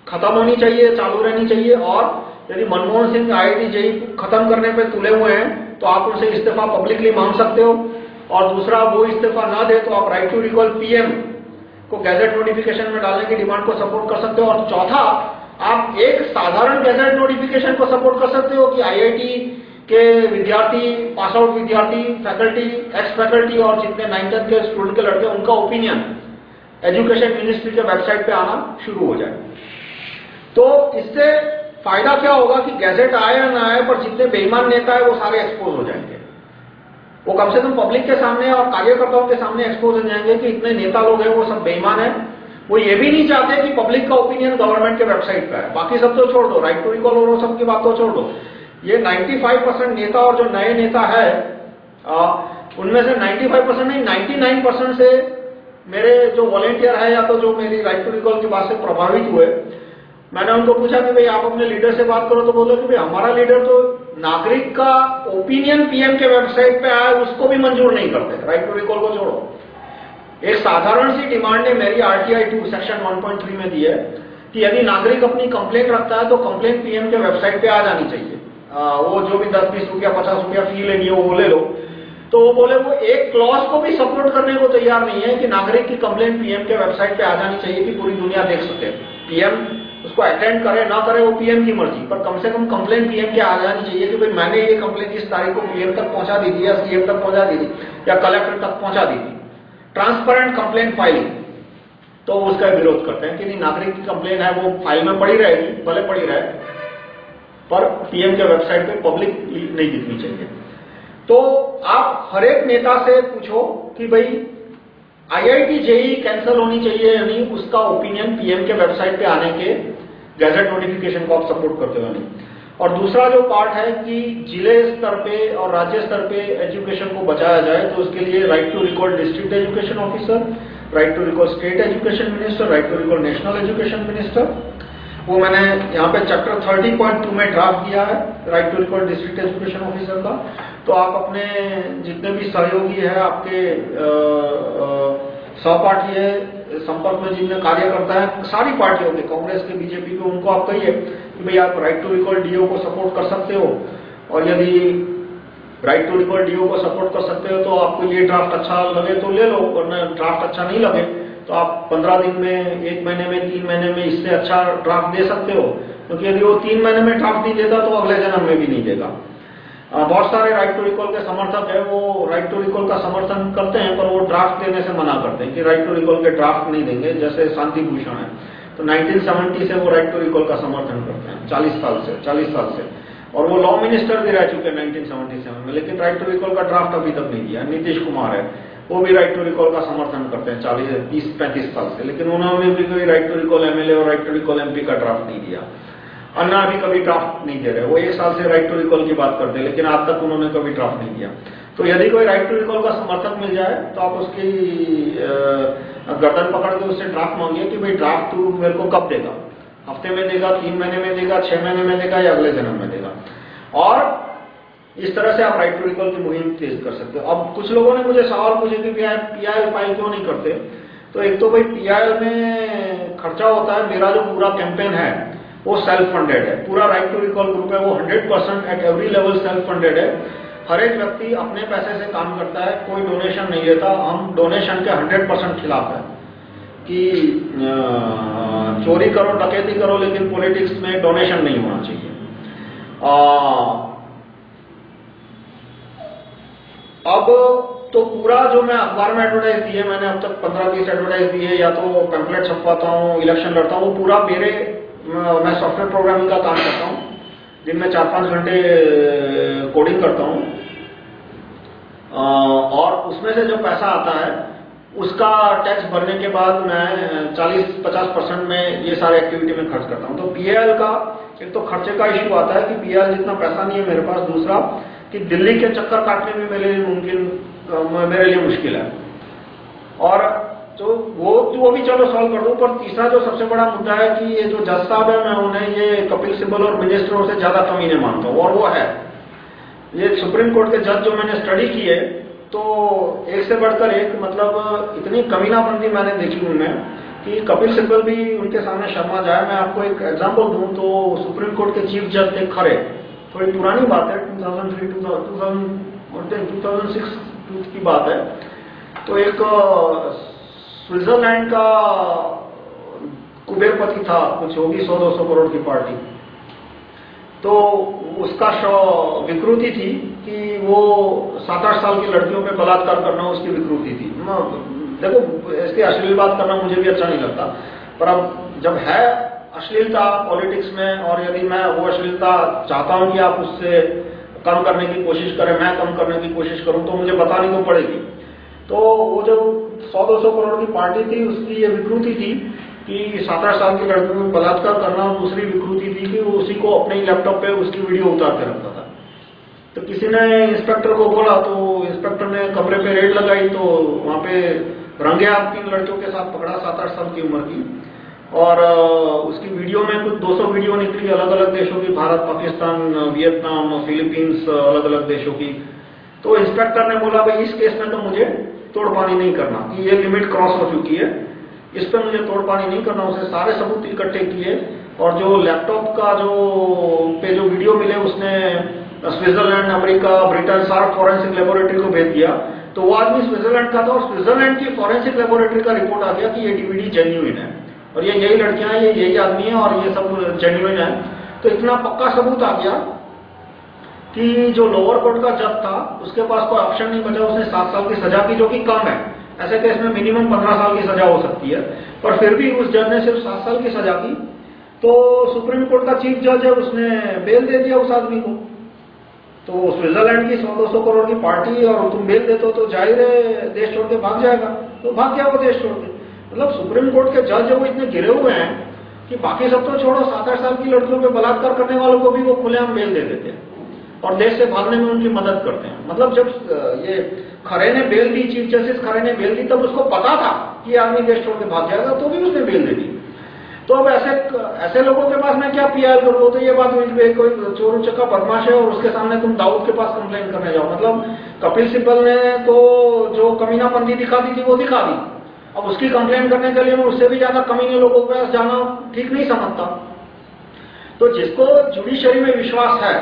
खत्म होनी चाहिए, चालू रहनी चाहिए, और यदि मनमोहन सिंह आईआईटी जेई खत्म करने पे तुले हुए हैं तो आप उनसे इस्तीफा पब्लिकली मांग सकते हो। और दूसरा, वो इस्तीफा ना दे तो आप राइट टू रिकॉल पीएम को गैजेट नोटिफिकेशन में डालने की डिमांड को सपोर्ट कर सकते हो। और चौथा, आप एक साधारण गैजेट नोटिफिकेशन को सपोर्ट कर सकते हो कि आईआईटी के विद्यार्थी पास आउट विद्यार्थी, फैकल्टी एक्स फैकल्टी और जितने नाइन टेंथ के स्टूडेंट के लड़के, उनका ओपिनियन एजुकेशन मिनिस्ट्री के वेबसाइट पे आना शुरू हो जाए। तो इससे फ़ायदा क्या होगा कि गैजेट आए या ना आए, पर जितने बेईमान नेता है, वो सारे एक्सपोज हो जाएँगे। वो कम से कम पब्लिक के सामने और कार्यकर्ताओं के सामने एक्सपोज हो जाएँगे कि इतने नेता लोग हैं, वो सब बेईमान है। वो ये भी नहीं चाहते कि पब्लिक का ओपिनियन गवर्नमेंट के वेबसाइट पे है। बाकी सब तो छोड़ दो राइट टू रिकॉल और सब की बात तो छोड़ दो। ये 95 परसेंट नेता और जो नए नेता है उनमें से 95 परसेंट नहीं 99 परसेंट से मेरे जो वॉलेंटियर है या तो जो मेरी राइट टू रिकॉल की बात से प्रभावित हुए मैंने उनको पूछा कि भाई आप अपने लीडर से बात करो तो बोलो कि भाई हमारा लीडर तो नागरिक का ओपिनियन पीएम के वेबसाइट पे आया उसको भी मंजूर नहीं करते राइट टू रिकॉल को छोड़ो। एक साधारण सी डिमांड ने मेरी आरटीआई टू सेक्शन 1.3 में दी है कि यदि नागरिक अपनी कंप्लेंट रखता है तो कंप्लेंट पीएम के वेबसाइट पे आ जानी चाहिए। आ, वो जो भी दस बीस रुपया पचास रुपया फ़ी लेनी है वो ले लो। तो वो बोले वो एक क्लॉज को भी सपोर्ट करने को तैयार नहीं है कि नागरिक की कंप्लेंट पीएम के वेबसाइट पे आ जानी चाहिए कि पूरी दुनिया देख सके। पीएम उसको अटेंड करे, ना करे, वो पीएम की मर्ज़ी। पर कम से कम कंप्लेन पीएम के आ जानी चाहिए कि भाई मैंने ये कंप्लेन इस तारीख को पीएम तक पहुँचा दी थी या सीएम तक पहुँचा दी थी या कलेक्टर तक पहुँचा दी थी। ट्रांसपेरेंट कंप्लेन फाइलिंग तो उसका विरोध करते हैं कि नहीं, नागरिक की कंप्लेन है, वो फ़ाइल में पड़ी रहेगी, भले पड़ी रहे, पर पीएम के वेबसाइट पे पब्लिक नहीं दिखनी चाहिए। तो आप हर एक नेता से पूछो कि भाई आईआईटी जेई कैंसिल होनी चाहिए यानी उसका ओपिनियन पीएम के वेबसाइट पे आने के गैजेट नोटिफिकेशन को आप सपोर्ट करते हो नहीं। और दूसरा जो पार्ट है कि ज़िले स्तर पे और राज्य स्तर पे एजुकेशन को बचाया जाए तो उसके लिए right to recall district education officer right to recall state education minister right to recall national education minister वो मैंने यहाँ पे चैप्टर 30.2 में ड्राफ्ट किया है right to recall district education officer का। तो आप अपने जितने भी सहयोगी है, आपके सहपाठी है, संपर्क में जिनमें कार्य करता है, सारी पार्टियों के, कांग्रेस के, बीजेपी के, उनको आप कहिए कि भाई आप राइट टू रिकॉल डीओ को सपोर्ट कर सकते हो। और यदि राइट टू रिकॉल डीओ को सपोर्ट कर सकते हो तो आपको ये ड्राफ्ट अच्छा लगे तो ले लो, वरना ड्राफ्ट अच्छा नहीं लगे तो आप पंद्रह दिन में, एक महीने में, तीन महीने में इससे अच्छा ड्राफ्ट दे सकते हो। क्योंकि यदि वो तीन महीने में ड्राफ्ट नहीं देता तो अगले जन्म में भी नहीं देगा। बहुत सारे राइट टू रिकॉल के समर्थक है, वो राइट टू रिकॉल का समर्थन करते हैं, पर वो ड्राफ्ट देने से मना करते हैं कि राइट टू रिकॉल के ड्राफ्ट नहीं देंगे, जैसे शांति भूषण है। तो 1970 से वो राइट टू रिकॉल का समर्थन करते हैं 40 साल से 40 साल से। और वो लॉ मिनिस्टर भी रह चुके हैं 1977 में, लेकिन राइट टू रिकॉल का ड्राफ्ट अभी तक नहीं दिया नीतीश कुमार है, वो भी राइट टू रिकॉल का समर्थन करते हैं, चालीस तीस पैंतीस साल से। लेकिन उन्होंने भी कोई राइट टू रिकॉल एमएलए और राइट टू रिकॉल एमपी का ड्राफ्ट नहीं दिया। अन्ना अभी कभी ड्राफ्ट नहीं दे रहे वो एक साल से राइट टू रिकॉल की बात करते हैं, लेकिन आज तक उन्होंने कभी ड्राफ्ट नहीं दिया तो यदि कोई राइट टू रिकॉल का समर्थक मिल जाए तो आप उसकी गर्दन पकड़ के उससे ड्राफ्ट मांगिए कि भाई ड्राफ्ट तू मेरे को कब देगा? हफ़्ते में देगा, तीन महीने में देगा, छह महीने में देगा या अगले जन्म में देगा? और इस तरह से आप राइट टू रिकॉल की मुहिम तेज कर सकते हो। अब कुछ लोगों ने मुझे सवाल पूछे कि पीआईएल फ़ाइल क्यों नहीं करते? तो एक तो भाई पीआईएल में खर्चा होता है, मेरा जो पूरा कैंपेन है वो सेल्फ फंडेड है। पूरा राइट टू रिकॉल ग्रुप है, वो 100 percent at every level self funded है। हर एक व्यक्ति अपने पैसे से काम करता है, कोई डोनेशन नहीं देता हम डोनेशन के 100 परसेंट खिलाफ है। कि चोरी करो, डकैती करो, लेकिन पॉलिटिक्स में डोनेशन नहीं होना चाहिए। अब तो पूरा जो मैं अखबार में एडवर्टाइज दिए, मैंने अब तक 15-20 एडवर्टाइज दिए, या तो पैम्पलेट छपवाता हूँ इलेक्शन लड़ता हूँ पूरा मेरे मैं सॉफ्टवेयर प्रोग्रामिंग का काम करता हूँ। दिन में चार पाँच घंटे कोडिंग करता हूँ। और उसमें से जो पैसा आता है, उसका टैक्स भरने के बाद मैं 40-50 परसेंट में ये सारे एक्टिविटी में खर्च करता हूँ। तो पीएल का एक तो खर्चे का इश्यू आता है कि पीएल जितना पैसा नहीं है मेरे पास, दूसरा कि दिल्ली के चक्कर काटने में मेरे लिए मुमकिन मेरे लिए मुश्किल है। और तो वो तो वो भी चलो सॉल्व कर दो, पर तीसरा जो सबसे बड़ा मुद्दा है कि ये जो जज साहब है, मैं उन्हें ये कपिल सिब्बल और मिनिस्टरों से ज़्यादा कमी नहीं मानता हूँ, और वो है। ये सुप्रीम कोर्ट के जज जो मैंने स्टडी की है तो एक से बढ़कर एक मतलब इतनी कमीनाबंदी मैंने देखी उनमें कि कपिल सिब्बल भी उनके सामने शर्मा जाए। मैं आपको एक एग्ज़ाम्पल दूँ तो सुप्रीम कोर्ट के चीफ जज थे खरे। थोड़ी पुरानी बात है 2003 2006 की बात है। तो एक स्विट्जरलैंड का कुबेरपति था, कुछ होगी सौ, दो सौ करोड़ की पार्टी। तो उसका विकृति थी कि वो सात आठ साल की लड़कियों पे बलात्कार करना उसकी विकृति थी। देखो, इसकी अश्लील बात करना मुझे भी अच्छा नहीं लगता। पर अब जब है अश्लीलता पॉलिटिक्स में, और यदि मैं वो अश्लीलता चाहता हूँ कि आप उससे कम करने की कोशिश करें, मैं कम करने की कोशिश करूँ तो मुझे बतानी तो पड़ेगी। तो वो जो सौ दो करोड़ की पार्टी थी, उसकी ये विकृति थी कि सात आठ साल की लड़कियों में बलात्कार करना और दूसरी विकृति थी कि वो उसी को अपने ही लैपटॉप पे उसकी वीडियो उतार के रखता था। तो किसी ने इंस्पेक्टर को बोला तो इंस्पेक्टर ने कमरे पे रेड लगाई तो वहाँ पे रंगे हाथ तीन लड़कियों के साथ पकड़ा, सात आठ साल की उम्र की। और उसकी वीडियो में कुछ 200 वीडियो निकली अलग अलग देशों की, भारत, पाकिस्तान, वियतनाम, फिलीपींस अलग अलग देशों की। तो इंस्पेक्टर ने बोला, भाई, इस केस में तो मुझे तोड़पानी नहीं करना। कि ये लिमिट क्रॉस हो चुकी है। इस पर मुझे तोड़पानी नहीं करना, उसे सारे सबूत इकट्ठे किए और जो लैपटॉप का जो, पे जो वीडियो मिले, उसने स्विट्जरलैंड अमेरिका ब्रिटेन सारा फॉरेंसिक लेबोरेटरी को भेज दिया। तो वो आदमी स्विट्जरलैंड का था और स्विट्जरलैंड की फॉरेंसिक लेबोरेटरी का रिपोर्ट आ गया कि ये डीवीडी जेन्यून है। और ये यही लड़कियाँ हैं, ये यही आदमी है और ये सब जेन्यून है। तो इतना पक्का सबूत आ गया कि जो लोअर कोर्ट का जज था, उसके पास कोई ऑप्शन नहीं बचा, उसने सात साल की सजा की, जो कि कम है। ऐसे केस में मिनिमम पंद्रह साल की सजा हो सकती है। पर फिर भी उस जज ने सिर्फ़ सात साल की सजा की। तो सुप्रीम कोर्ट का चीफ जज है, उसने बेल दे दिया उस आदमी को। तो स्विट्जरलैंड की सौ दो सौ करोड़ की पार्टी और तुम बेल देते हो तो ज़ाहिर है देश छोड़ के भाग जाएगा। तो भाग गया वो देश छोड़ के। मतलब सुप्रीम कोर्ट के जज वो इतने गिरे हुए हैं कि बाकी सब तो छोड़ो, सात आठ साल की लड़कियों पे बलात्कार करने वालों को भी वो खुलेआम बेल दे देते हैं। और देश से भागने में उनकी मदद करते हैं। मतलब जब ये खरे ने बेल दी, चीफ जस्टिस खरे ने बेल दी, तब उसको पता था कि आदमी देश छोड़ के भाग जाएगा तो भी उसने बेल दे दी। तो अब ऐसे ऐसे लोगों के पास मैं क्या पीआर करूँ? तो ये बात हुई कोई चोर चक्का बदमाश है और उसके सामने तुम दाऊद के पास कंप्लेन करने जाओ। मतलब कपिल सिब्बल ने तो जो कमीना कमीनापंथी दिखा दी थी, वो दिखा दी। अब उसकी कंप्लेन करने के लिए मैं उससे भी ज़्यादा कमीने लोगों के पास जाना ठीक नहीं समझता। तो जिसको जुडिशरी में विश्वास है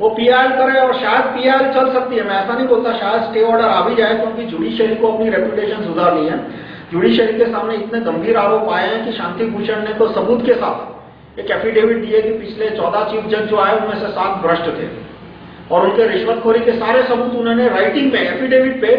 वो पीआर करे और शायद पीआर चल सकती है। मैं ऐसा नहीं बोलता, शायद स्टे ऑर्डर आ भी जाए, क्योंकि जुडिशरी को अपनी रेपुटेशन सुधारनी है। जुडिशरी के सामने इतने गंभीर आरोप आए हैं कि शांति भूषण ने तो सबूत के साथ एक एफिडेविट दिए कि पिछले चौदह चीफ जज जो आए, उनमें से सात भ्रष्ट थे। और उनके रिश्वतखोरी के सारे सबूत उन्होंने राइटिंग पे एफिडेविट पे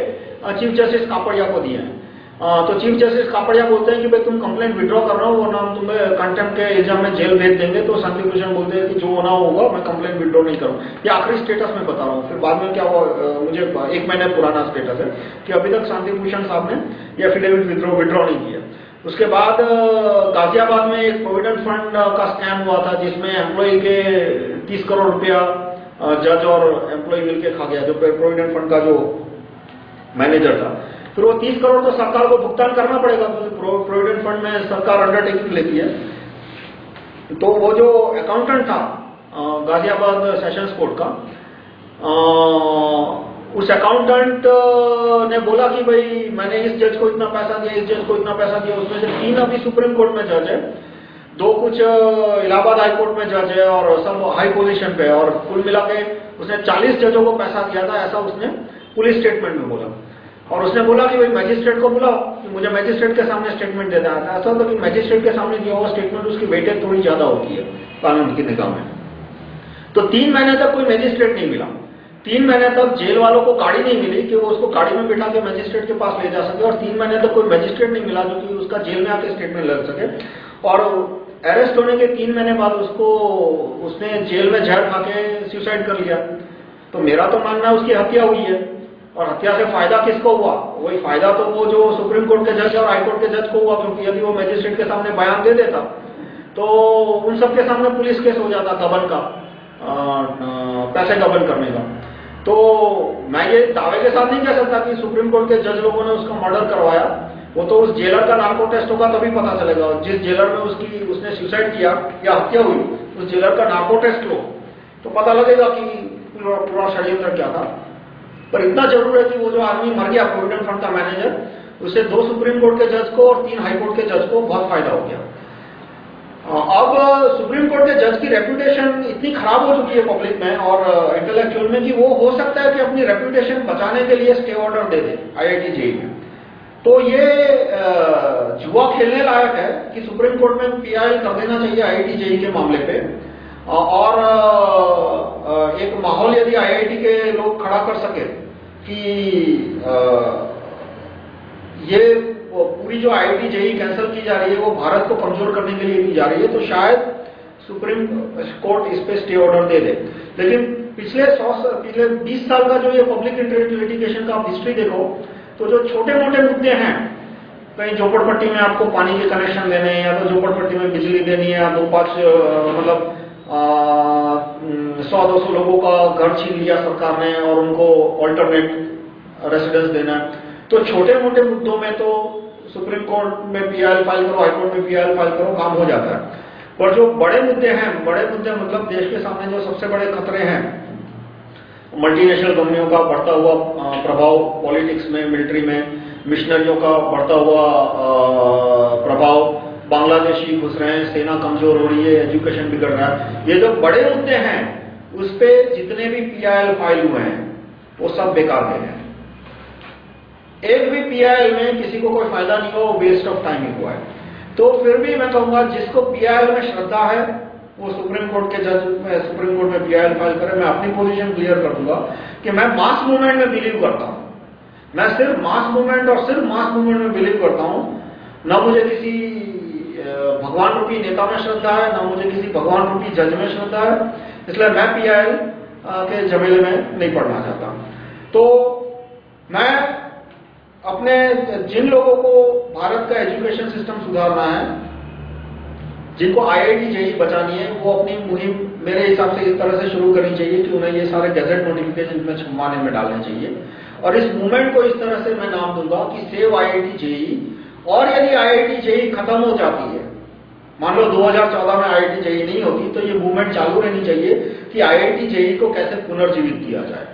चीफ जस्टिस कापड़िया को दिए हैं। तो चीफ जस्टिस कापड़िया बोलते हैं कि भाई तुम कंप्लेंट विड्रॉ कर रहा हो, वरना हम तुम्हें कंटेम्प्ट के एग्ज़ाम में जेल भेज देंगे। तो शांति भूषण बोलते हैं कि जो होना होगा, मैं कंप्लेंट विड्रॉ नहीं करूँ। ये आखिरी स्टेटस में बता रहा हूँ। फिर बाद में क्या हुआ मुझे एक महीने पुराना स्टेटस है कि अभी तक शांति भूषण साहब ने ये एफिडेविट विड्रॉ विड्रॉ नहीं किया। उसके बाद गाजियाबाद में एक प्रोविडेंट फंड का स्कैम हुआ था, जिसमें एम्प्लॉय के तीस करोड़ रुपया जज और एम्प्लॉय मिलकर खा गया, जो प्रोविडेंट फंड का जो मैनेजर था। फिर वो तीस करोड़ तो सरकार को भुगतान करना पड़ेगा प्रोविडेंट फंड में सरकार अंडरटेकिंग लेती है। तो वो जो अकाउंटेंट था गाजियाबाद सेशंस कोर्ट का उस अकाउंटेंट ने बोला कि भाई, मैंने इस जज को इतना पैसा दिया, इस जज को इतना पैसा दिया, उसमें से तीन अभी सुप्रीम कोर्ट में जज है, दो कुछ इलाहाबाद हाई कोर्ट में जज है और सब हाई पोजीशन पे और कुल मिला के उसने 40 जजों को पैसा दिया था, ऐसा उसने पुलिस स्टेटमेंट में बोला। और उसने बोला कि भाई मैजिस्ट्रेट को बुलाओ, कि मुझे मैजिस्ट्रेट के सामने स्टेटमेंट देना है ऐसा होता कि मैजिस्ट्रेट के सामने दिया हुआ स्टेटमेंट उसकी वेटेज थोड़ी ज़्यादा होती है कानून की निगाह में। तो तीन महीने तक कोई मैजिस्ट्रेट नहीं मिला। तीन महीने तक जेल वालों को गाड़ी नहीं मिली कि वो उसको गाड़ी में बिठा के मैजिस्ट्रेट के पास ले जा सके। और तीन महीने तक कोई मैजिस्ट्रेट नहीं मिला जो कि उसका जेल में आके स्टेटमेंट लग सके। और अरेस्ट होने के तीन महीने बाद उसको, उसने जेल में जहर खा के सुसाइड कर लिया। तो मेरा तो मानना है उसकी हत्या हुई है। और हत्या से फ़ायदा किसको हुआ? वही फ़ायदा तो वो जो सुप्रीम कोर्ट के जज और हाई कोर्ट के जज को हुआ, क्योंकि यदि वो मैजिस्ट्रेट के सामने बयान दे देता तो उन सबके सामने पुलिस केस हो जाता गबन का पैसे गबन करने का। तो मैं ये दावे के साथ नहीं कह सकता कि सुप्रीम कोर्ट के जज लोगों ने उसका मर्डर करवाया। वो तो उस जेलर का नार्को टेस्ट होगा तभी पता चलेगा। जिस जेलर में उसकी, उसने सुसाइड किया या हत्या हुई, उस जेलर का नार्को टेस्ट लो। तो पता लगेगा कि पूरा षड्यंत्र क्या था। पर इतना ज़रूर है कि वो जो आदमी मर गया प्रोविडेंट फंड का मैनेजर उसे दो सुप्रीम कोर्ट के जज को और तीन हाई कोर्ट के जज को बहुत फ़ायदा हो गया। अब सुप्रीम कोर्ट के जज की रेपुटेशन इतनी खराब हो चुकी है पब्लिक में और इंटेलेक्चुअल में कि वो हो सकता है कि अपनी रेपुटेशन बचाने के लिए स्टे ऑर्डर दे दे आईआईटी जेई में। तो ये जुआ खेलने लायक है कि सुप्रीम कोर्ट में पीआईएल कर देना चाहिए आईआईटी जेई के मामले पे। और एक माहौल यदि आईआईटी के लोग खड़ा कर सके कि ये पूरी जो आईआईटी जेई कैंसिल की जा रही है, वो भारत को कमज़ोर करने के लिए की जा रही है तो शायद सुप्रीम कोर्ट इस पे स्टे ऑर्डर दे दे। लेकिन पिछले सौ पिछले 20 साल का जो ये पब्लिक इंटरेस्ट लिटिगेशन का हिस्ट्री देखो तो जो छोटे मोटे मुद्दे हैं, कहीं झोपड़पट्टी में आपको पानी के कनेक्शन देने या तो झोपड़पट्टी में बिजली देनी है, या दो पाँच मतलब सौ दो सौ लोगों का घर छीन लिया सरकार ने और उनको ऑल्टरनेट रेसिडेंस देना तो छोटे मोटे मुद्दों में तो सुप्रीम कोर्ट में पीआईएल फ़ाइल करो हाईकोर्ट में पीआईएल फ़ाइल करो, काम हो जाता है। पर जो बड़े मुद्दे हैं, बड़े मुद्दे मतलब देश के सामने जो सबसे बड़े खतरे हैं मल्टीनेशनल कंपनियों का बढ़ता हुआ प्रभाव पॉलिटिक्स में मिलिट्री में मिशनरियों का बढ़ता हुआ प्रभाव बांग्लादेशी घुस रहे हैं, सेना कमज़ोर हो रही है एजुकेशन बिगड़ रहा है। ये जो बड़े मुद्दे हैं, उस पे जितने भी पीआईएल फ़ाइल हुए हैं, वो सब बेकार गए हैं। एक भी पीआईएल में किसी को कोई फ़ायदा नहीं हुआ वो वेस्ट ऑफ़ टाइम ही हुआ है। तो फिर भी मैं कहूँगा, जिसको पीआईएल में श्रद्धा है, वो सुप्रीम कोर्ट के जज, में सुप्रीम कोर्ट में पीआईएल फ़ाइल करे, मैं अपनी पोजीशन क्लियर कर दूँगा कि मैं मास मूवमेंट में बिलीव करता हूँ। मैं सिर्फ़ मास मूवमेंट और सिर्फ़ मास मूवमेंट में बिलीव करता हूँ, न मुझे किसी भगवान रूपी नेता में श्रद्धा है, ना मुझे किसी भगवान रूपी जज में श्रद्धा है, इसलिए मैं पीआईएल के जमेले में नहीं पढ़ना चाहता। तो मैं अपने जिन लोगों को भारत का एजुकेशन सिस्टम सुधारना है, जिनको आईआईटी जेई बचानी है, वो अपनी मुहिम मेरे हिसाब से इस तरह से शुरू करनी चाहिए कि उन्हें ये सारे गजट नोटिफिकेशन में छुपाने में डालने चाहिए। और इस मूवमेंट को इस तरह से मैं नाम दूँगा कि सेव आईआईटी जेई और यदि आईआईटी जेई खत्म हो जाती है, मान लो 2014 में आईआईटी जेई नहीं होती तो ये मूवमेंट चालू रहनी चाहिए कि आईआईटी जेई को कैसे पुनर्जीवित किया जाए।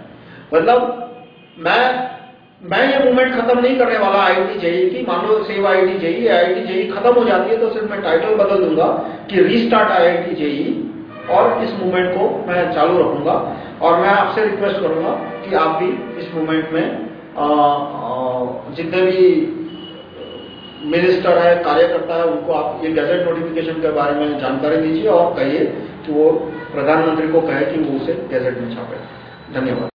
मतलब मैं मैं ये मूवमेंट खत्म नहीं करने वाला आईआईटी जेई की, मान लो save IIT JEE IIT JEE खत्म हो जाती है तो सिर्फ़ मैं टाइटल बदल दूँगा कि रीस्टार्ट आईआईटी जेई और इस मूवमेंट को मैं चालू रखूँगा। और मैं आपसे रिक्वेस्ट करूँगा कि आप भी इस मूवमेंट में जितने भी मिनिस्टर है, कार्यकर्ता है, उनको आप ये गैजेट नोटिफिकेशन के बारे में जानकारी दीजिए और कहिए कि वो प्रधानमंत्री को कहे कि वो उसे गैजेट में छापे। धन्यवाद।